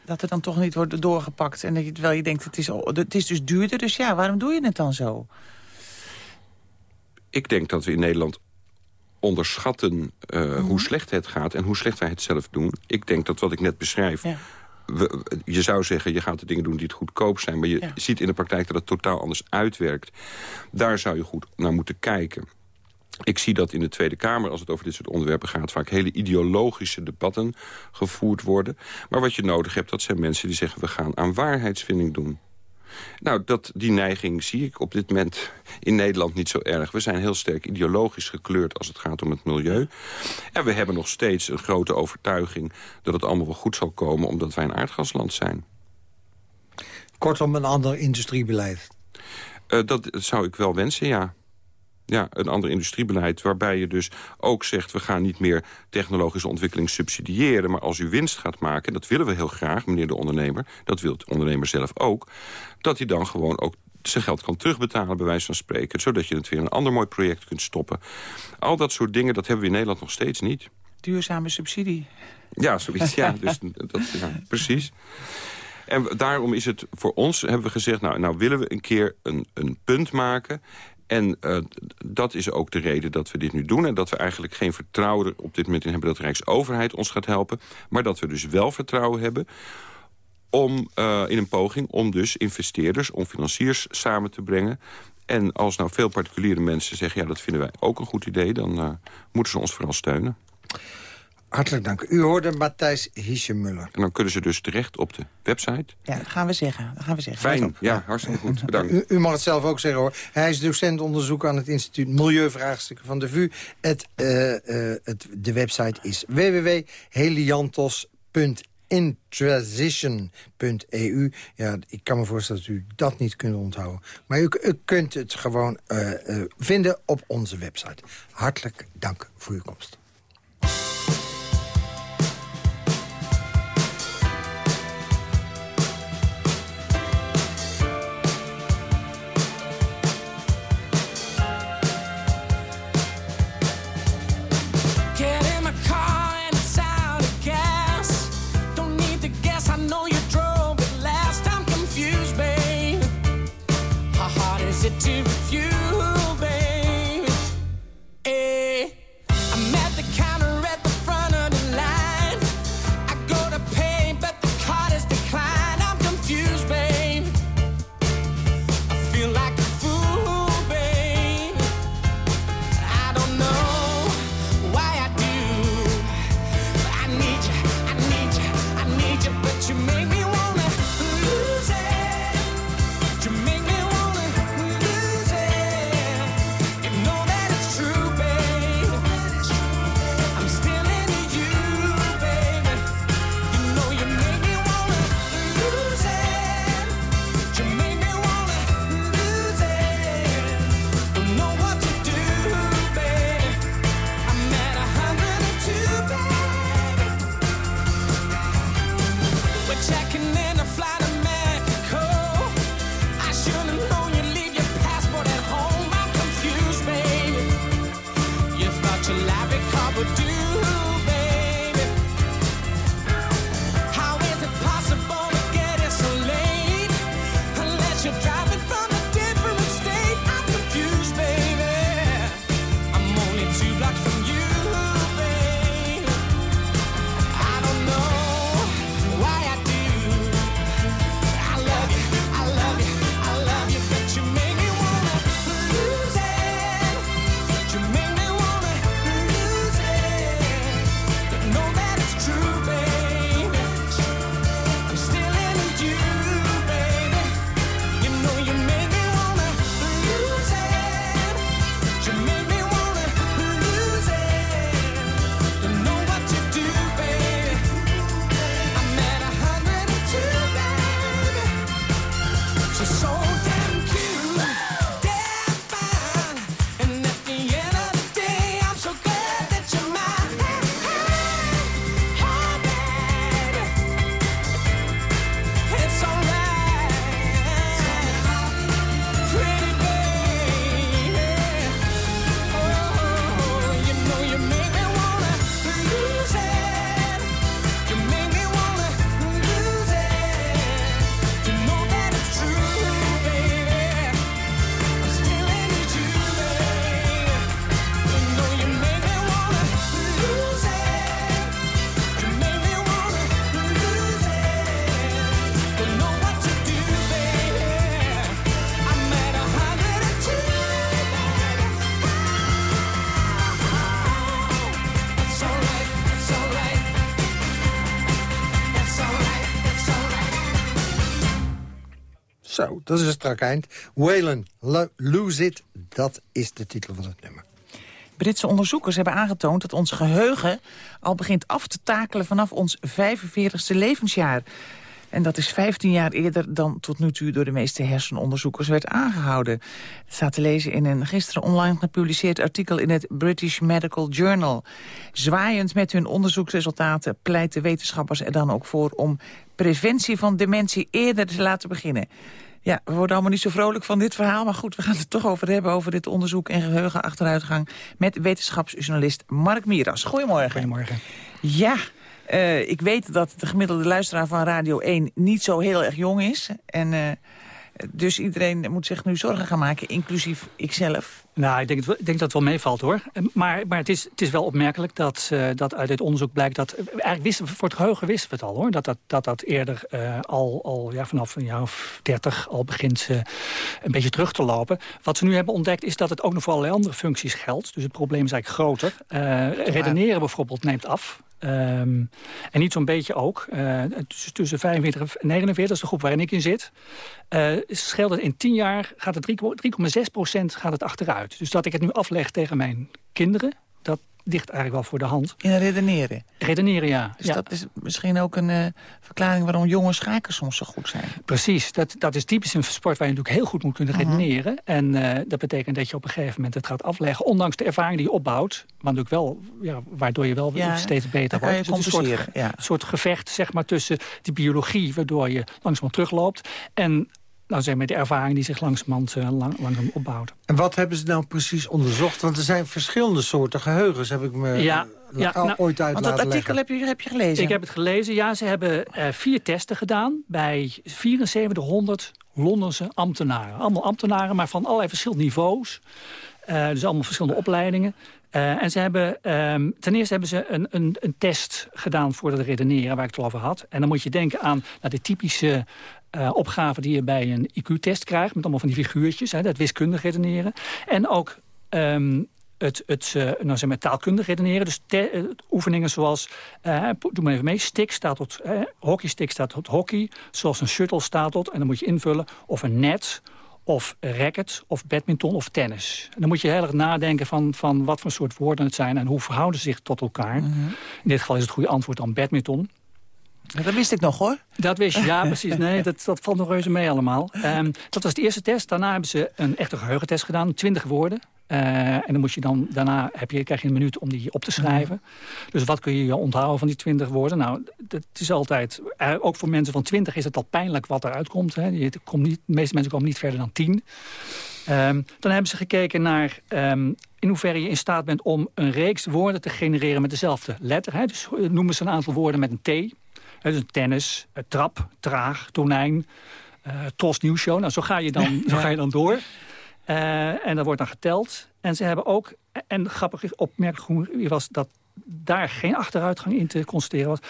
dat het dan toch niet wordt doorgepakt. En dat je, terwijl je denkt, het is, het is dus duurder, dus ja, waarom doe je het dan zo? Ik denk dat we in Nederland onderschatten uh, mm -hmm. hoe slecht het gaat... en hoe slecht wij het zelf doen. Ik denk dat wat ik net beschrijf... Ja je zou zeggen, je gaat de dingen doen die het goedkoop zijn... maar je ziet in de praktijk dat het totaal anders uitwerkt. Daar zou je goed naar moeten kijken. Ik zie dat in de Tweede Kamer, als het over dit soort onderwerpen gaat... vaak hele ideologische debatten gevoerd worden. Maar wat je nodig hebt, dat zijn mensen die zeggen... we gaan aan waarheidsvinding doen. Nou, dat, die neiging zie ik op dit moment in Nederland niet zo erg. We zijn heel sterk ideologisch gekleurd als het gaat om het milieu. En we hebben nog steeds een grote overtuiging dat het allemaal wel goed zal komen... omdat wij een aardgasland zijn. Kortom, een ander industriebeleid. Uh, dat zou ik wel wensen, ja. Ja, een ander industriebeleid waarbij je dus ook zegt... we gaan niet meer technologische ontwikkeling subsidiëren... maar als u winst gaat maken, dat willen we heel graag, meneer de ondernemer... dat wil de ondernemer zelf ook... dat hij dan gewoon ook zijn geld kan terugbetalen, bij wijze van spreken... zodat je het weer een ander mooi project kunt stoppen. Al dat soort dingen, dat hebben we in Nederland nog steeds niet. Duurzame subsidie. Ja, zoiets, ja, dus, dat, ja precies. En daarom is het voor ons, hebben we gezegd... nou, nou willen we een keer een, een punt maken... En uh, dat is ook de reden dat we dit nu doen. En dat we eigenlijk geen vertrouwen op dit moment in hebben... dat de Rijksoverheid ons gaat helpen. Maar dat we dus wel vertrouwen hebben om, uh, in een poging om dus investeerders, om financiers samen te brengen. En als nou veel particuliere mensen zeggen... ja, dat vinden wij ook een goed idee... dan uh, moeten ze ons vooral steunen. Hartelijk dank. U hoorde Matthijs Hiesemuller. En dan kunnen ze dus terecht op de website. Ja, dat gaan we zeggen. Dat gaan we zeggen. Fijn, ja, hartstikke goed. Bedankt. U, u, mag het zelf ook zeggen hoor. Hij is docent onderzoek aan het instituut Milieuvraagstukken van de VU. Het, uh, uh, het, de website is www.heliantos.intransition.eu. Ja, ik kan me voorstellen dat u dat niet kunt onthouden. Maar u, u kunt het gewoon uh, vinden op onze website. Hartelijk dank voor uw komst. Dat is een strak eind. Waylon, Lose It, dat is de titel van het nummer. Britse onderzoekers hebben aangetoond dat ons geheugen al begint af te takelen vanaf ons 45ste levensjaar. En dat is 15 jaar eerder dan tot nu toe door de meeste hersenonderzoekers werd aangehouden. Het staat te lezen in een gisteren online gepubliceerd artikel in het British Medical Journal. Zwaaiend met hun onderzoeksresultaten pleit de wetenschappers er dan ook voor om preventie van dementie eerder te laten beginnen. Ja, we worden allemaal niet zo vrolijk van dit verhaal. Maar goed, we gaan het toch over hebben, over dit onderzoek en geheugenachteruitgang... met wetenschapsjournalist Mark Miras. Goedemorgen. Goedemorgen. Ja, uh, ik weet dat de gemiddelde luisteraar van Radio 1 niet zo heel erg jong is. En uh, dus iedereen moet zich nu zorgen gaan maken, inclusief ikzelf. Nou, ik denk, ik denk dat het wel meevalt hoor. Maar, maar het, is, het is wel opmerkelijk dat, uh, dat uit dit onderzoek blijkt dat... Eigenlijk wisten we, voor het geheugen wisten we het al hoor. Dat dat, dat, dat eerder uh, al, al ja, vanaf een jaar of dertig al begint uh, een beetje terug te lopen. Wat ze nu hebben ontdekt is dat het ook nog voor allerlei andere functies geldt. Dus het probleem is eigenlijk groter. redeneren bijvoorbeeld neemt af. Um, en niet zo'n beetje ook. Uh, tussen 45 en 49, dat is de groep waarin ik in zit. Uh, scheelt het in 10 jaar gaat het 3,6 procent gaat het achteruit. Dus dat ik het nu afleg tegen mijn kinderen... ligt eigenlijk wel voor de hand. In redeneren? Redeneren, ja. Dus dat is misschien ook een uh, verklaring waarom jonge schakers soms zo goed zijn. Precies. Dat, dat is typisch een sport waar je natuurlijk heel goed moet kunnen mhm. redeneren. Uh -huh. En uh, dat betekent dat je op een gegeven moment het gaat afleggen. Ondanks de ervaring die je opbouwt. Maar natuurlijk wel, ja, waardoor je wel ja, steeds beter wordt. Dus een soort, ja. soort gevecht zeg maar, tussen die biologie... waardoor je langzaam terugloopt... en nou zeg maar, de ervaring die zich langzamerhand uh, lang, langzaam opbouwt. En wat hebben ze nou precies onderzocht? Want er zijn verschillende soorten geheugens, heb ik me ja, ja, nou, ooit uit Want dat artikel heb je, heb je gelezen? Ik heb het gelezen, ja. Ze hebben uh, vier testen gedaan bij 7400 Londense ambtenaren. Allemaal ambtenaren, maar van allerlei verschillende niveaus. Uh, dus allemaal verschillende opleidingen. Uh, en ze hebben, um, ten eerste hebben ze een, een, een test gedaan voor het redeneren, waar ik het al over had. En dan moet je denken aan nou, de typische uh, opgaven die je bij een IQ-test krijgt... met allemaal van die figuurtjes, hè, dat wiskundig redeneren. En ook um, het, het uh, nou zeg maar, taalkundig redeneren. Dus oefeningen zoals, uh, doe maar even mee, stick staat tot, uh, hockeystick staat tot hockey. Zoals een shuttle staat tot, en dan moet je invullen, of een net, of racket, of badminton, of tennis. En dan moet je heel erg nadenken van, van wat voor soort woorden het zijn... en hoe verhouden ze zich tot elkaar. Mm -hmm. In dit geval is het goede antwoord dan badminton. Dat wist ik nog hoor. Dat wist je, ja precies. Nee, dat, dat valt nog reuze mee allemaal. Um, dat was de eerste test. Daarna hebben ze een echte geheugentest gedaan. 20 woorden. Uh, en dan moet je dan, daarna heb je, krijg je een minuut om die op te schrijven. Dus wat kun je onthouden van die 20 woorden? Nou, het is altijd, uh, ook voor mensen van 20 is het al pijnlijk wat eruit komt. Hè. Je komt niet, de meeste mensen komen niet verder dan 10. Um, dan hebben ze gekeken naar um, in hoeverre je in staat bent om een reeks woorden te genereren met dezelfde letter. Hè. Dus noemen ze een aantal woorden met een T. Dus tennis, trap, traag, tonijn, uh, Tros Nieuwsshow. Nou, zo ga je dan, zo ga je dan door. Uh, en dat wordt dan geteld. En ze hebben ook, en grappig opmerkelijk was dat daar geen achteruitgang in te constateren was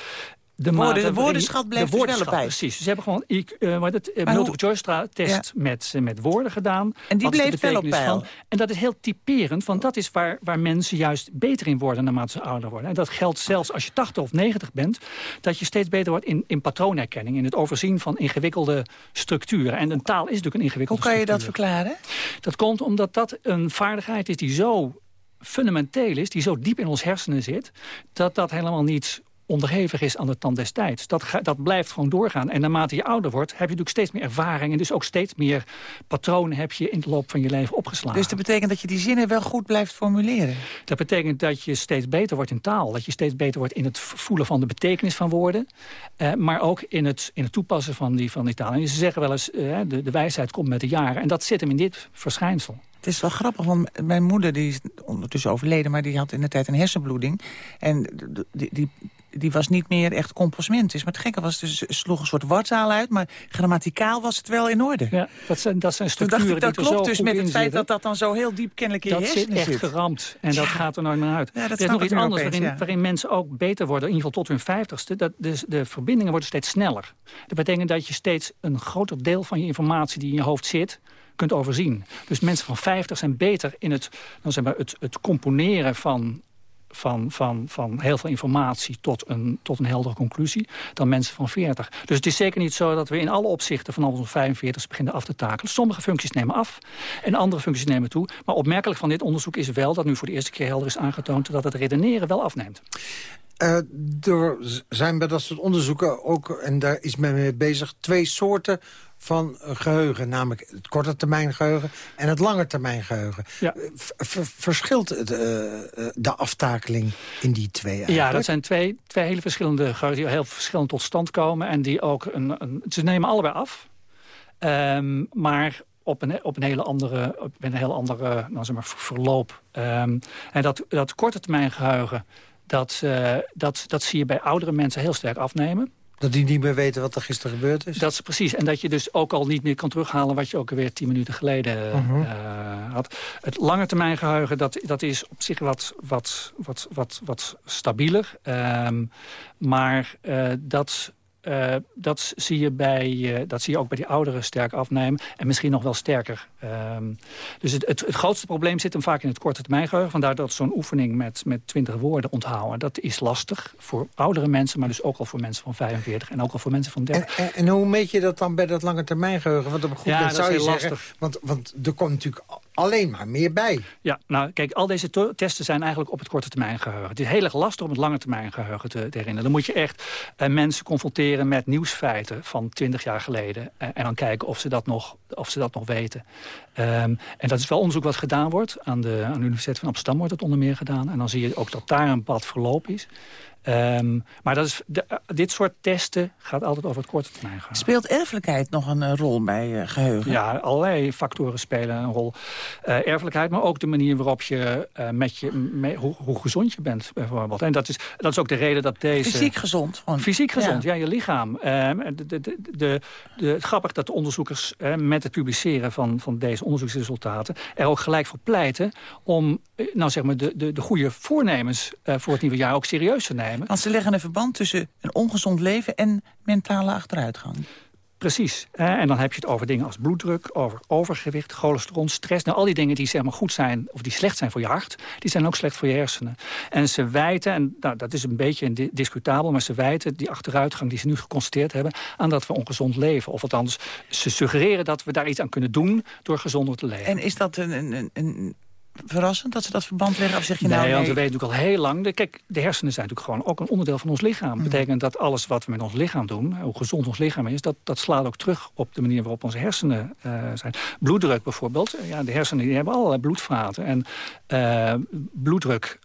de, woorden, de woordenschat blijft de dus wel bij. Precies. Ze hebben gewoon uh, maar het, uh, multiple choice test ja. met, uh, met woorden gedaan. En die bleef wel op peil. Van, en dat is heel typerend, want dat is waar, waar mensen juist beter in worden naarmate ze ouder worden. En dat geldt zelfs als je 80 of 90 bent, dat je steeds beter wordt in, in patroonherkenning, in het overzien van ingewikkelde structuren. En een taal is natuurlijk een ingewikkelde Hoe kan je structuur. dat verklaren? Dat komt omdat dat een vaardigheid is die zo fundamenteel is, die zo diep in ons hersenen zit, dat dat helemaal niet onderhevig is aan de tand des tijds. Dat, dat blijft gewoon doorgaan. En naarmate je ouder wordt, heb je natuurlijk steeds meer ervaring... en dus ook steeds meer patronen heb je in de loop van je leven opgeslagen. Dus dat betekent dat je die zinnen wel goed blijft formuleren? Dat betekent dat je steeds beter wordt in taal. Dat je steeds beter wordt in het voelen van de betekenis van woorden. Uh, maar ook in het, in het toepassen van die, van die taal. En ze zeggen wel eens, uh, de, de wijsheid komt met de jaren. En dat zit hem in dit verschijnsel. Het is wel grappig, want mijn moeder die is ondertussen overleden... maar die had in de tijd een hersenbloeding. En die, die die was niet meer echt compostmentis. Maar het gekke was, dus sloeg een soort wartaal uit... maar grammaticaal was het wel in orde. Ja, dat zijn, dat zijn structuren ik, dat klopt dus met het feit dat dat dan zo heel diep kennelijk in dat je hersenen zit. echt geramd en dat gaat er nooit meer uit. Ja, er is nog iets anders opeens, waarin, ja. waarin, mensen ook beter worden... in ieder geval tot hun vijftigste. Dat dus de verbindingen worden steeds sneller. Dat betekent dat je steeds een groter deel van je informatie... die in je hoofd zit kunt overzien. Dus mensen van 50 zijn beter in het, dan zeg maar, het, het componeren van van, van, van heel veel informatie tot een, tot een heldere conclusie dan mensen van 40. Dus het is zeker niet zo dat we in alle opzichten vanaf onze 45 beginnen af te takelen. Sommige functies nemen af en andere functies nemen toe. Maar opmerkelijk van dit onderzoek is wel dat nu voor de eerste keer helder is aangetoond dat het redeneren wel afneemt. Uh, er zijn bij dat soort onderzoeken ook, en daar is men mee bezig... twee soorten van geheugen. Namelijk het korte termijn geheugen en het lange termijn geheugen. Ja. verschilt het, uh, de aftakeling in die twee eigenlijk? Ja, dat zijn twee, twee hele verschillende geheugen die heel verschillend tot stand komen. En die ook een, een ze nemen allebei af. Um, maar op een, op een hele andere, op een hele andere nou zeg maar, verloop. Um, en dat, dat korte termijn geheugen, dat, uh, dat, dat zie je bij oudere mensen heel sterk afnemen. Dat die niet meer weten wat er gisteren gebeurd is? Dat is precies. En dat je dus ook al niet meer kan terughalen... wat je ook alweer tien minuten geleden uh -huh. uh, had. Het lange termijn geheugen, dat, dat is op zich wat, wat, wat, wat, wat stabieler. Um, maar uh, dat uh, dat, zie je bij, uh, dat zie je ook bij die ouderen sterk afnemen. En misschien nog wel sterker. Um, dus het, het, het, grootste probleem zit hem vaak in het korte termijn geheugen. Vandaar dat zo'n oefening met, met 20 woorden onthouden... dat is lastig voor oudere mensen... maar dus ook al voor mensen van 45 en ook al voor mensen van 30. En, en, en hoe meet je dat dan bij dat lange termijn geheugen? Want op een goed ja, zou je zeggen... Lastig. Want, want er komt natuurlijk alleen maar meer bij. Ja, nou kijk, al deze testen zijn eigenlijk op het korte termijn geheugen. Het is heel erg lastig om het lange termijn geheugen te, te herinneren. Dan moet je echt uh, mensen confronteren met nieuwsfeiten van 20 jaar geleden. Uh, en dan kijken of ze dat nog, of ze dat nog weten. Um, en dat is wel onderzoek wat gedaan wordt. Aan de, aan Universiteit van Amsterdam wordt het onder meer gedaan. En dan zie je ook dat daar een bepaald verloop is. Um, maar dat is, de, dit soort testen gaat altijd over het korte termijn gaan. Speelt erfelijkheid nog een uh, rol bij uh, geheugen? Ja, allerlei factoren spelen een rol. Uh, erfelijkheid, maar ook de manier waarop je met je, hoe, hoe, gezond je bent bijvoorbeeld. En dat is, dat is ook de reden dat deze... Fysiek gezond? Gewoon. Fysiek gezond, ja, ja je lichaam. De, de, de, het grappig dat de onderzoekers met het publiceren van, van deze onderzoeksresultaten... er ook gelijk voor pleiten om nou zeg maar, de, de, de goede voornemens voor het nieuwe jaar ook serieus te nemen. Want ze leggen een verband tussen een ongezond leven en mentale achteruitgang. Precies. En dan heb je het over dingen als bloeddruk, over overgewicht, cholesterol, stress. Nou, al die dingen die zeg maar goed zijn of die slecht zijn voor je hart... die zijn ook slecht voor je hersenen. En ze wijten, en nou, dat is een beetje discutabel... maar ze wijten die achteruitgang die ze nu geconstateerd hebben... aan dat we ongezond leven. Of althans, ze suggereren dat we daar iets aan kunnen doen... door gezonder te leven. En is dat een, een, een verrassend dat ze dat verband leggen? Of zeg je nee, nou, nee, want we weten natuurlijk al heel lang... De, kijk, de hersenen zijn natuurlijk gewoon ook een onderdeel van ons lichaam. Dat mm. betekent dat alles wat we met ons lichaam doen... hoe gezond ons lichaam is, dat, dat slaat ook terug... op de manier waarop onze hersenen uh, zijn. Bloeddruk bijvoorbeeld. Ja, de hersenen die hebben allerlei bloedvaten. En uh, bloeddruk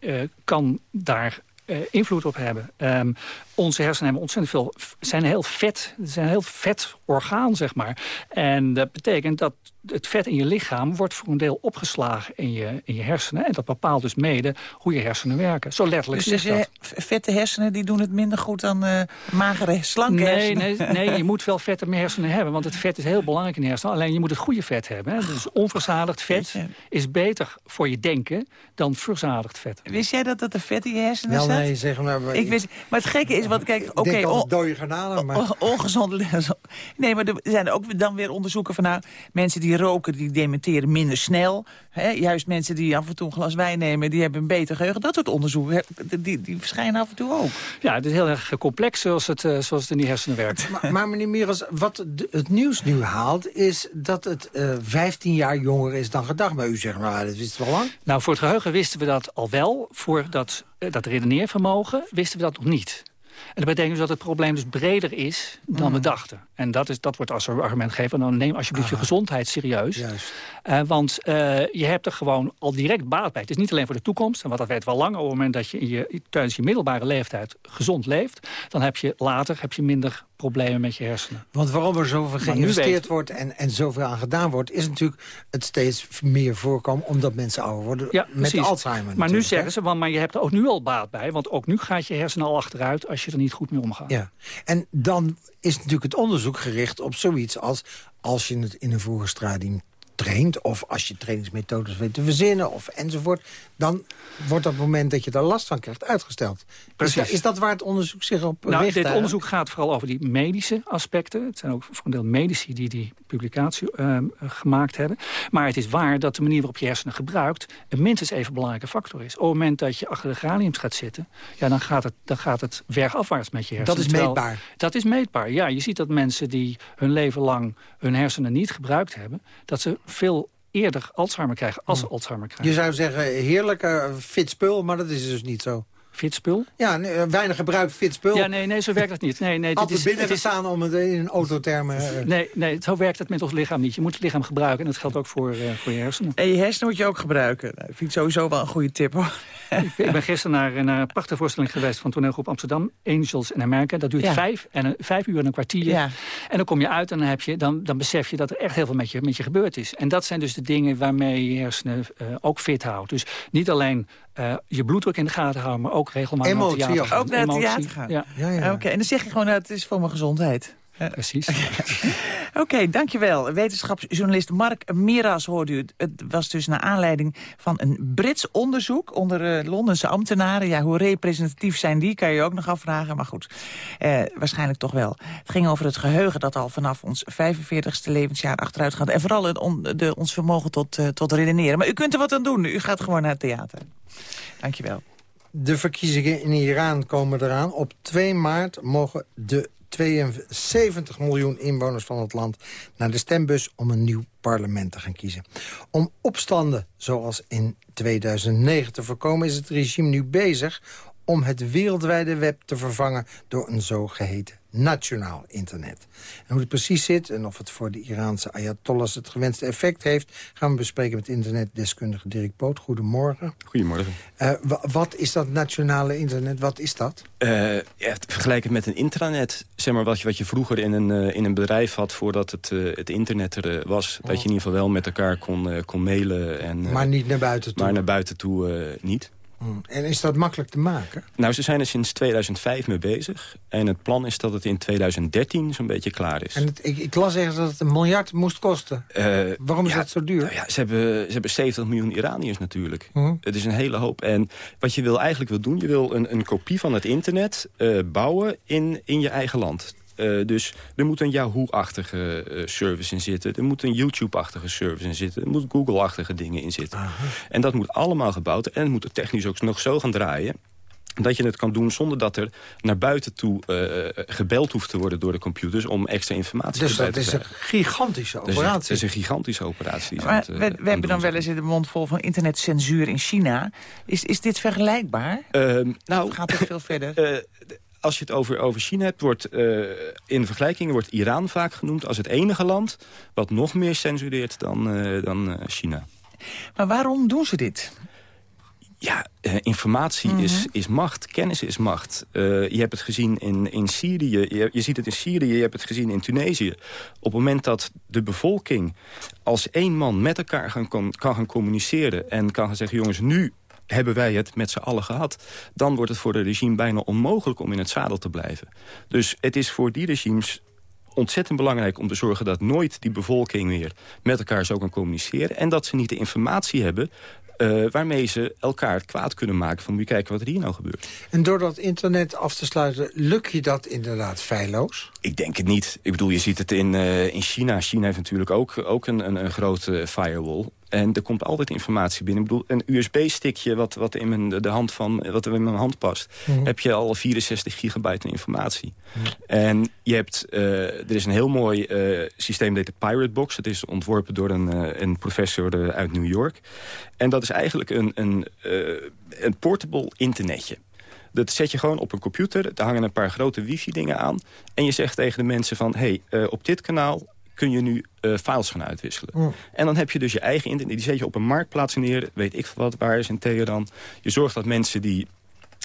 uh, kan daar uh, invloed op hebben. Um, onze hersenen hebben ontzettend veel, zijn heel vet, zijn een heel vet orgaan, zeg maar. En dat betekent dat het vet in je lichaam wordt voor een deel opgeslagen in je, in je hersenen. En dat bepaalt dus mede hoe je hersenen werken. Zo letterlijk dus, dus dat. vette hersenen die doen het minder goed dan uh, magere, slanke nee, hersenen? Nee, nee, je moet wel vette hersenen hebben. Want het vet is heel belangrijk in de hersenen. Alleen je moet het goede vet hebben. Hè. Dus onverzadigd vet is beter voor je denken dan verzadigd vet. Wist jij dat dat de vet in je hersenen zat? Nee, zeg maar. maar ik wist, maar het gekke is, wat kijk, oké, okay, on, dode garnalen, maar ongezond. Nee, maar er zijn ook dan weer onderzoeken van nou, mensen die roken, die dementeren minder snel. Hè? Juist mensen die af en toe een glas wijn nemen, die hebben een beter geheugen. Dat soort onderzoeken, die, die verschijnen af en toe ook. Ja, het is heel erg complex zoals het, uh, zoals het in die hersenen werkt. Maar, maar meneer Miras, wat het nieuws nu haalt, is dat het uh, 15 jaar jonger is dan gedacht. Maar u zegt, maar dat wisten we al lang. Nou, voor het geheugen wisten we dat al wel. Voor dat, uh, dat redeneervermogen wisten we dat nog niet. En dat betekent dus dat het probleem dus breder is dan mm. we dachten. En dat, is, dat wordt als argument gegeven. Dan neem alsjeblieft Aha. je gezondheid serieus. Uh, want uh, je hebt er gewoon al direct baat bij. Het is niet alleen voor de toekomst. En wat dat weet wel lang. Op het moment dat je, in je tijdens je middelbare leeftijd gezond leeft... dan heb je later heb je minder problemen met je hersenen. Want waarom er zoveel geïnvesteerd wordt en, en zoveel aan gedaan wordt... is natuurlijk het steeds meer voorkomen omdat mensen ouder worden ja, met precies. Alzheimer. Maar nu zeggen ze, want, maar je hebt er ook nu al baat bij... want ook nu gaat je hersenen al achteruit als je er niet goed mee omgaat. Ja. En dan is natuurlijk het onderzoek gericht op zoiets als... als je het in een vroege stadium traint... of als je trainingsmethodes weet te verzinnen of enzovoort... dan wordt dat moment dat je daar last van krijgt uitgesteld. Precies. Is, dat, is dat waar het onderzoek zich op nou, richt? Dit onderzoek gaat vooral over die medische aspecten. Het zijn ook voor een deel medici die die publicatie uh, gemaakt hebben. Maar het is waar dat de manier waarop je hersenen gebruikt... een minstens even belangrijke factor is. Op het moment dat je achter de graniums gaat zitten... Ja, dan, gaat het, dan gaat het bergafwaarts met je hersenen. Dat is meetbaar? Dat is meetbaar, ja. Je ziet dat mensen die hun leven lang hun hersenen niet gebruikt hebben... dat ze veel eerder Alzheimer krijgen als ze Alzheimer krijgen. Je zou zeggen, heerlijke fit spul, maar dat is dus niet zo. Fit spul? Ja, nee, weinig gebruikt fit spul. Ja, nee, nee, zo werkt het niet. Nee, nee, Altijd dit is, binnen staan om het in autotermen... Uh... Nee, nee, zo werkt het met ons lichaam niet. Je moet het lichaam gebruiken en dat geldt ook voor, uh, voor je hersenen. En je hersenen moet je ook gebruiken. Nou, vind ik sowieso wel een goede tip, hoor. ik, ik ben gisteren naar, naar een prachtige voorstelling geweest van toneelgroep Amsterdam, Angels in Amerika. Dat duurt Ja. vijf, en, een- vijf uur en een kwartier. Ja. En dan kom je uit en dan, heb je, dan, dan besef je dat er echt heel veel met je, met je gebeurd is. En dat zijn dus de dingen waarmee je hersenen eh, ook fit houdt. Dus niet alleen eh, je bloeddruk in de gaten houden, maar ook regelmatig Emotie naar het theater gaan. Ook naar het theater gaan. Ja, Ja, ja. Oké, en dan zeg je gewoon, nou, het is voor mijn gezondheid. Precies. Oké, dankjewel. Wetenschapsjournalist Mark Miras hoorde u. Het was dus naar aanleiding van een Brits onderzoek... onder eh, Londense ambtenaren. Ja, hoe representatief zijn die, kan je je ook nog afvragen. Maar goed, eh, waarschijnlijk toch wel. Het ging over het geheugen dat al vanaf ons 45ste levensjaar achteruit gaat. En vooral het on- de, ons vermogen tot, eh, tot redeneren. Maar u kunt er wat aan doen. U gaat gewoon naar het theater. Dankjewel. De verkiezingen in Iran komen eraan. Op 2 maart mogen de 72 miljoen inwoners van het land naar de stembus om een nieuw parlement te gaan kiezen. Om opstanden zoals in 2009 te voorkomen is het regime nu bezig om het wereldwijde web te vervangen door een zogeheten nationaal internet. En hoe het precies zit en of het voor de Iraanse ayatollahs het gewenste effect heeft... gaan we bespreken met internetdeskundige Dirk Poot. Goedemorgen. Goedemorgen. Uh, wat is dat nationale internet? Wat is dat? Uh, ja, vergelijk het met een intranet. Zeg maar wat je, wat je vroeger in een, uh, in een bedrijf had voordat het, het internet er was. Oh. Dat je in ieder geval wel met elkaar kon, kon mailen. En, maar niet naar buiten toe? Maar naar buiten toe niet. Hmm. En is dat makkelijk te maken? Nou, ze zijn er sinds 2005 mee bezig. En het plan is dat het in 2013 zo'n beetje klaar is. En het, ik, ik, las ergens dat het een miljard moest kosten. Uh, Waarom is ja, dat zo duur? Nou ja, ze, hebben, ze hebben 70 miljoen Iraniërs natuurlijk. Hmm. Het is een hele hoop. En wat je wil eigenlijk wil doen... je wil een, een kopie van het internet uh, bouwen in, in je eigen land. Uh, dus er moet een Yahoo-achtige uh, service in zitten. Er moet een YouTube-achtige service in zitten. Er moet Google-achtige dingen in zitten. Aha. En dat moet allemaal gebouwd. En het moet er technisch ook nog zo gaan draaien dat je het kan doen zonder dat er naar buiten toe uh, gebeld hoeft te worden door de computers om extra informatie dus te Dus dat is een gigantische operatie. Het is een gigantische operatie. Maar het, we, we hebben dan wel eens in de mond vol van internetcensuur in China. Is, is dit vergelijkbaar? Uh, nou, of gaat het veel verder? als je het over, over China hebt, wordt uh, in vergelijkingen wordt Iran vaak genoemd als het enige land wat nog meer censureert dan, uh, dan uh, China. Maar waarom doen ze dit? Ja, informatie mm -hmm. is, is macht, kennis is macht. Uh, je hebt het gezien in, in Syrië, je, je ziet het in Syrië, je hebt het gezien in Tunesië. Op het moment dat de bevolking als één man met elkaar gaan, kan, kan gaan communiceren... en kan gaan zeggen, jongens, nu hebben wij het met z'n allen gehad... dan wordt het voor de regime bijna onmogelijk om in het zadel te blijven. Dus het is voor die regimes ontzettend belangrijk om te zorgen dat nooit die bevolking weer met elkaar zo kan communiceren. En dat ze niet de informatie hebben uh, waarmee ze elkaar kwaad kunnen maken van moet je kijken wat er hier nou gebeurt. En door dat internet af te sluiten, lukt je dat inderdaad feilloos? Ik denk het niet. Ik bedoel, je ziet het in, uh, in China. China heeft natuurlijk ook, ook een, een, een grote firewall. En er komt altijd informatie binnen. Ik bedoel, een USB-stickje wat, wat, in mijn, de hand van, wat in mijn hand past... Mm -hmm. heb je al 64 gigabyte informatie. Mm -hmm. En je hebt, uh, er is een heel mooi uh, systeem, dat heet de Pirate Box. Het is ontworpen door een, uh, een professor uit New York. En dat is eigenlijk een, een, een portable internetje. Dat zet je gewoon op een computer. Daar hangen een paar grote wifi-dingen aan. En je zegt tegen de mensen van... hey, op dit kanaal kun je nu uh, files gaan uitwisselen. Mm. En dan heb je dus je eigen internet. Die zet je op een marktplaats neer. Weet ik wat, waar is in Teheran. Je zorgt dat mensen die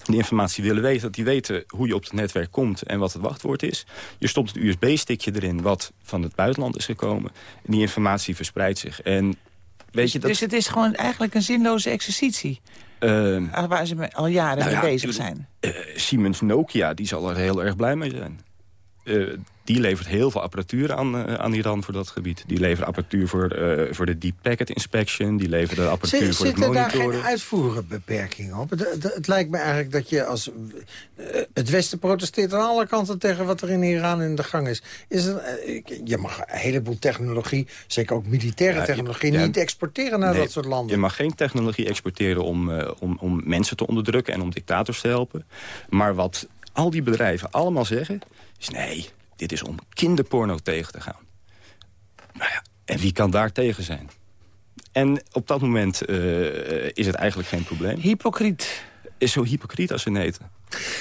die informatie willen weten... dat die weten hoe je op het netwerk komt en wat het wachtwoord is. Je stopt het USB-stickje erin wat van het buitenland is gekomen. En die informatie verspreidt zich. En weet je, dat... Dus het is gewoon eigenlijk een zinloze exercitie? Uh, waar ze al jaren nou mee ja, bezig zijn. Uh, Siemens Nokia, die zal er heel erg blij mee zijn. Uh, die levert heel veel apparatuur aan, uh, aan Iran voor dat gebied. Die levert apparatuur voor, uh, voor de Deep Packet Inspection. Die levert de apparatuur voor het monitoren. Zitten daar geen uitvoerenbeperkingen op? Het, het, het, lijkt me eigenlijk dat je als... het Westen protesteert aan alle kanten tegen wat er in Iran in de gang is. is het, je mag een heleboel technologie, zeker ook militaire technologie... niet exporteren naar dat soort landen. Je mag geen technologie exporteren om, om, om mensen te onderdrukken... en om dictators te helpen. Maar wat al die bedrijven allemaal zeggen... is nee, dit is om kinderporno tegen te gaan. Nou ja, en wie kan daar tegen zijn? En op dat moment uh, is het eigenlijk geen probleem. Hypocriet. Is zo hypocriet als een eten.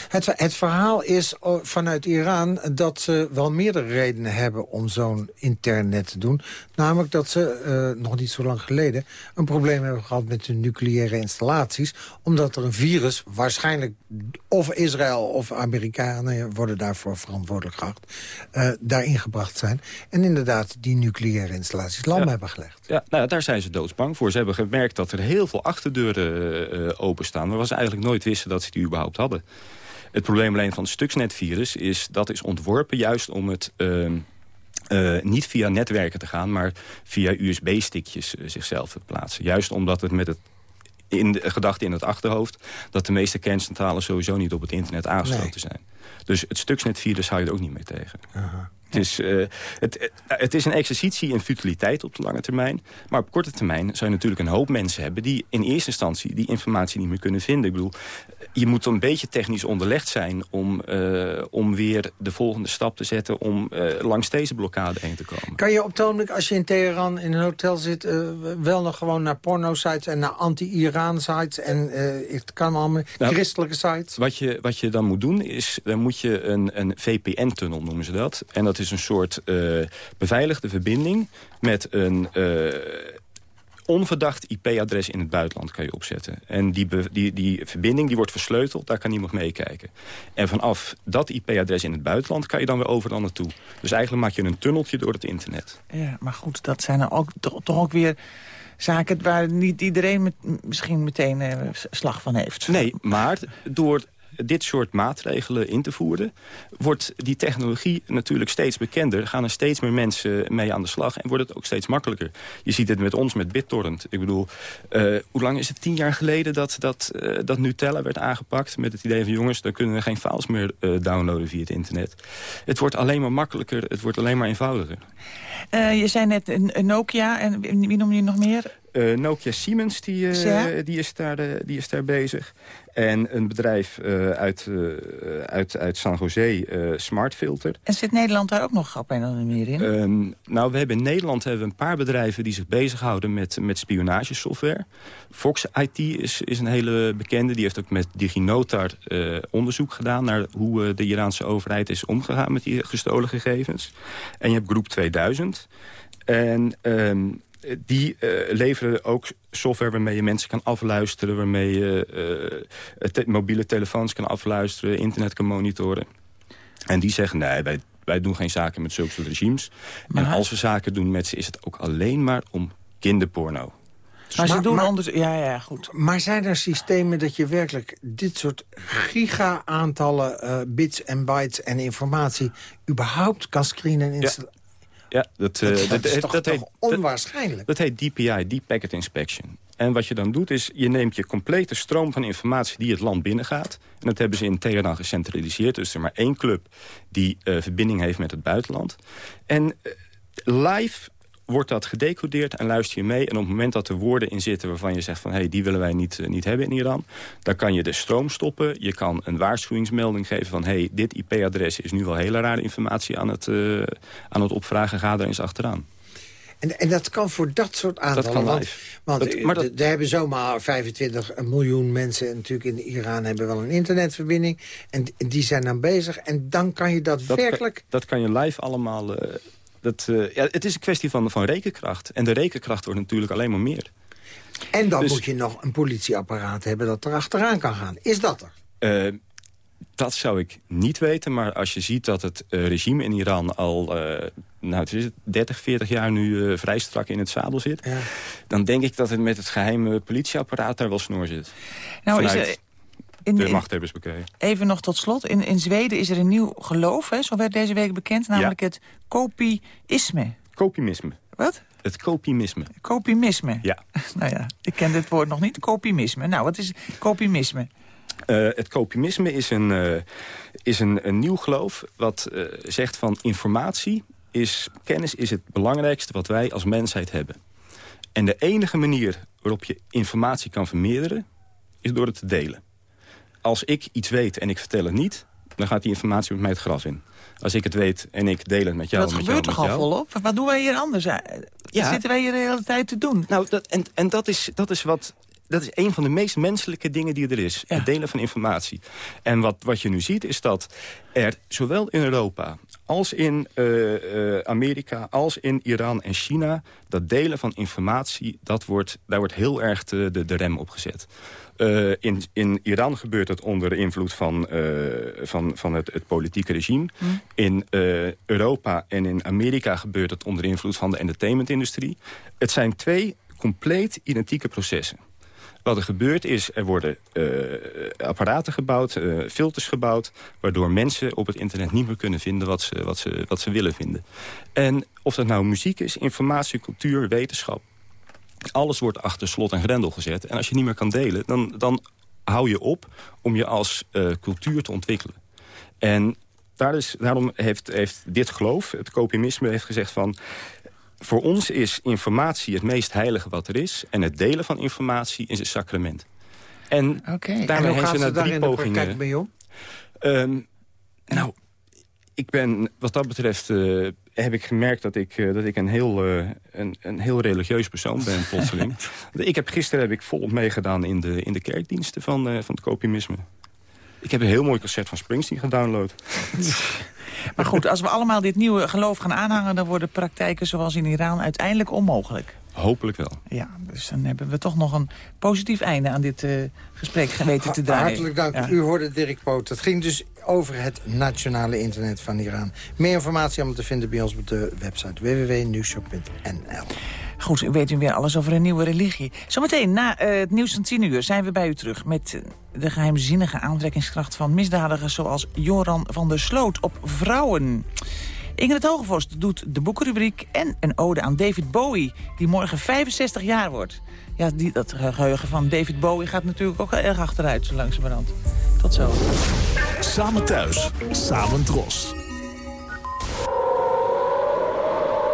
Het, het, verhaal is vanuit Iran dat ze wel meerdere redenen hebben om zo'n internet te doen. Namelijk dat ze, uh, nog niet zo lang geleden, een probleem hebben gehad met hun nucleaire installaties. Omdat er een virus, waarschijnlijk of Israël of Amerikanen worden daarvoor verantwoordelijk geacht, uh, daarin gebracht zijn. En inderdaad die nucleaire installaties lam hebben gelegd. Ja, nou, daar zijn ze doodsbang voor. Ze hebben gemerkt dat er heel veel achterdeuren uh, openstaan... waar ze eigenlijk nooit wisten dat ze die überhaupt hadden. Het probleem alleen van het Stuxnet-virus is... dat is ontworpen juist om het... Uh, uh, niet via netwerken te gaan, maar via USB-stickjes uh, zichzelf te plaatsen. Juist omdat het met het in de gedachte in het achterhoofd... dat de meeste kerncentrales sowieso niet op het internet aangesloten nee. zijn. Dus het Stuxnet-virus hou je er ook niet mee tegen. Aha. Het is, uh, het, het is een exercitie in futiliteit op de lange termijn. Maar op korte termijn zou je natuurlijk een hoop mensen hebben... die in eerste instantie die informatie niet meer kunnen vinden. Ik bedoel, je moet een beetje technisch onderlegd zijn... om, uh, om weer de volgende stap te zetten... om uh, langs deze blokkade heen te komen. Kan je op het ogenblik, als je in Teheran in een hotel zit... wel nog gewoon naar porno-sites en naar anti-Iran-sites... en het kan allemaal nou, christelijke sites? Wat je, wat je dan moet doen, is dan moet je een, een VPN-tunnel noemen ze dat. En dat is een soort beveiligde verbinding met een onverdacht IP-adres in het buitenland kan je opzetten. En die, die, die verbinding die wordt versleuteld, daar kan niemand meekijken. En vanaf dat IP-adres in het buitenland kan je dan weer overal naartoe. Dus eigenlijk maak je een tunneltje door het internet. Ja, maar goed, dat zijn er ook, toch, toch ook weer zaken waar niet iedereen met, misschien meteen uh, slag van heeft. Nee, maar door dit soort maatregelen in te voeren... wordt die technologie natuurlijk steeds bekender. Gaan er steeds meer mensen mee aan de slag en wordt het ook steeds makkelijker. Je ziet het met ons, met BitTorrent. Ik bedoel, uh, hoe lang is het? Tien jaar geleden dat, dat, uh, dat Nutella werd aangepakt... met het idee van jongens, dan kunnen we geen files meer uh, downloaden via het internet. Het wordt alleen maar makkelijker, het wordt alleen maar eenvoudiger. je zei net een Nokia, en wie noem je nog meer? Uh, Nokia Siemens die, uh, ja? die, is daar, uh, die is daar bezig. En een bedrijf uit, uit, uit San Jose, Smartfilter. En zit Nederland daar ook nog op een of meer in? Um, nou, we hebben in Nederland hebben we een paar bedrijven... die zich bezighouden met, met spionagesoftware. Fox IT is, is een hele bekende. Die heeft ook met DigiNotar onderzoek gedaan... naar hoe de Iraanse overheid is omgegaan met die gestolen gegevens. En je hebt Groep 2000... En um, die uh, leveren ook software waarmee je mensen kan afluisteren... waarmee je uh, te mobiele telefoons kan afluisteren, internet kan monitoren. En die zeggen, nee, wij, wij doen geen zaken met zulke soort regimes. Maar... En als we zaken doen met ze, is het ook alleen maar om kinderporno. Maar ze doen anders... Ja, ja, goed. Maar zijn er systemen dat je werkelijk dit soort giga-aantallen uh, bits en bytes en informatie... überhaupt kan screenen en installeren? Ja, dat, uh, dat, is toch, dat heet, onwaarschijnlijk? Dat, heet DPI, Deep Packet Inspection. En wat je dan doet is, je neemt je complete stroom van informatie die het land binnengaat. En dat hebben ze in Teheran gecentraliseerd. Dus er is maar één club die uh, verbinding heeft met het buitenland. En uh, live wordt dat gedecodeerd en luister je mee. En op het moment dat er woorden in zitten waarvan je zegt van... hé, hey, die willen wij niet, uh, niet hebben in Iran... dan kan je de stroom stoppen. Je kan een waarschuwingsmelding geven van... hé, hey, dit IP-adres is nu wel hele rare informatie aan het, uh, aan het opvragen. Ga daar eens achteraan. En, en dat kan voor dat soort aantallen. Dat want, want maar dat... er hebben zomaar 25 miljoen mensen natuurlijk in Iran hebben wel een internetverbinding. En die zijn dan bezig. En dan kan je dat, dat werkelijk... Kan, dat kan je live allemaal... Uh, dat, uh, ja, het is een kwestie van, van rekenkracht. En de rekenkracht wordt natuurlijk alleen maar meer. En dan dus, moet je nog een politieapparaat hebben dat er achteraan kan gaan. Is dat er? Uh, dat zou ik niet weten, maar als je ziet dat het uh, regime in Iran al uh, nou, het is 30, 40 jaar nu uh, vrij strak in het zadel zit... Ja. dan denk ik dat het met het geheime politieapparaat daar wel snor zit. Nou, Vanuit... is er In- de machthebbers bekeken. Even nog tot slot. In, in Zweden is er een nieuw geloof, hè, zo werd deze week bekend. Namelijk het kopiïsme. Kopimisme. Wat? Het kopimisme. Kopimisme. Ja. Nou ja, ik ken dit woord nog niet. Kopimisme. Nou, wat is kopimisme? Eh, het kopimisme is, een, eh, is een, een nieuw geloof wat eh, zegt van informatie is, kennis is het belangrijkste wat wij als mensheid hebben. En de enige manier waarop je informatie kan vermeerderen is door het te delen. Als ik iets weet en ik vertel het niet, dan gaat die informatie met mij het graf in. Als ik het weet en ik deel het met jou... dat met gebeurt jou, toch al volop? Wat doen wij hier anders? Wat Ja. zitten wij hier de hele tijd te doen? Nou, dat, en, en dat is, dat is wat... Dat is een van de meest menselijke dingen die er is. Het delen van informatie. En wat, wat je nu ziet is dat er zowel in Europa als in eh, eh, Amerika... als in Iran en China... dat delen van informatie, dat wordt, daar wordt heel erg de, de, de rem op gezet. Eh, in, in Iran gebeurt het onder invloed van, eh, van, van het, het politieke regime. In eh, Europa en in Amerika gebeurt het onder invloed van de entertainmentindustrie. Het zijn twee compleet identieke processen. Wat er gebeurt is, er worden apparaten gebouwd, filters gebouwd... waardoor mensen op het internet niet meer kunnen vinden wat ze, wat, ze, wat ze willen vinden. En of dat nou muziek is, informatie, cultuur, wetenschap... alles wordt achter slot en grendel gezet. En als je niet meer kan delen, dan, dan hou je op om je als eh, cultuur te ontwikkelen. En daar is, daarom heeft, heeft dit geloof, het copimisme, heeft gezegd van... voor ons is informatie het meest heilige wat er is... en het delen van informatie is een sacrament. En. En daarmee hoe hebben gaan ze naar drie pogingen... mee om? Ehm, nou, ik ben, wat dat betreft eh, heb ik gemerkt dat ik, eh, dat ik een, heel, eh, een, een heel religieus persoon ben, plotseling. ik heb, gisteren heb ik volop meegedaan in de, in de kerkdiensten van, eh, van het copimisme. Ik heb een heel mooi concert van Springsteen gedownload. Maar goed, als we allemaal dit nieuwe geloof gaan aanhangen... dan worden praktijken zoals in Iran uiteindelijk onmogelijk. Hopelijk wel. Ja, dus dan hebben we toch nog een positief einde aan dit eh, gesprek geweten te draaien. Hartelijk dank. Ja. U hoorde Dirk Poot. Het ging dus over het nationale internet van Iran. Meer informatie allemaal te vinden bij ons op de website www.nieuwshop.nl. Goed, u weet u weer alles over een nieuwe religie. Zometeen na eh, het nieuws van 10 uur zijn we bij u terug... met de geheimzinnige aantrekkingskracht van misdadigers... zoals Joran van der Sloot op vrouwen. Ingrid Hogevorst doet de boekenrubriek en een ode aan David Bowie... die morgen 65 jaar wordt. Ja, die, dat geheugen van David Bowie gaat natuurlijk ook erg achteruit, zo langzamerhand. Tot zo. Samen thuis, samen dros.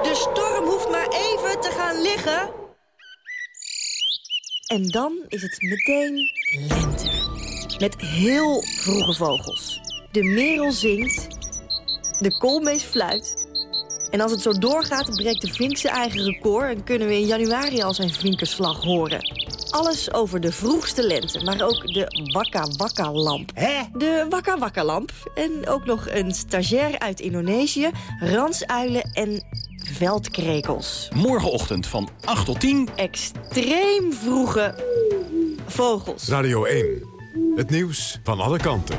De storm hoeft maar even te gaan liggen. En dan is het meteen lente. Met heel vroege vogels. De merel zingt. De koolmees fluit. En als het zo doorgaat, breekt de vink zijn eigen record... en kunnen we in januari al zijn vinkerslag horen. Alles over de vroegste lente, maar ook de Wakka Wakka lamp. De Wakka Wakka lamp. En ook nog een stagiair uit Indonesië, ransuilen en veldkrekels. Morgenochtend van 8 tot 10. Extreem vroege vogels. Radio 1. Het nieuws van alle kanten.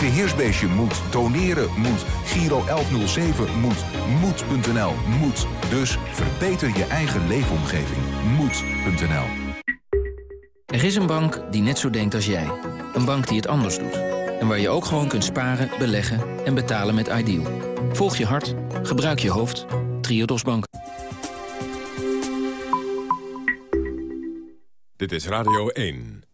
Lieve Heersbeestje moet, doneren moet, Giro 1107 moet, moed.nl moet. Dus verbeter je eigen leefomgeving. Moed.nl Er is een bank die net zo denkt als jij. Een bank die het anders doet. En waar je ook gewoon kunt sparen, beleggen en betalen met Ideal. Volg je hart, gebruik je hoofd. Triodos Bank. Dit is Radio 1.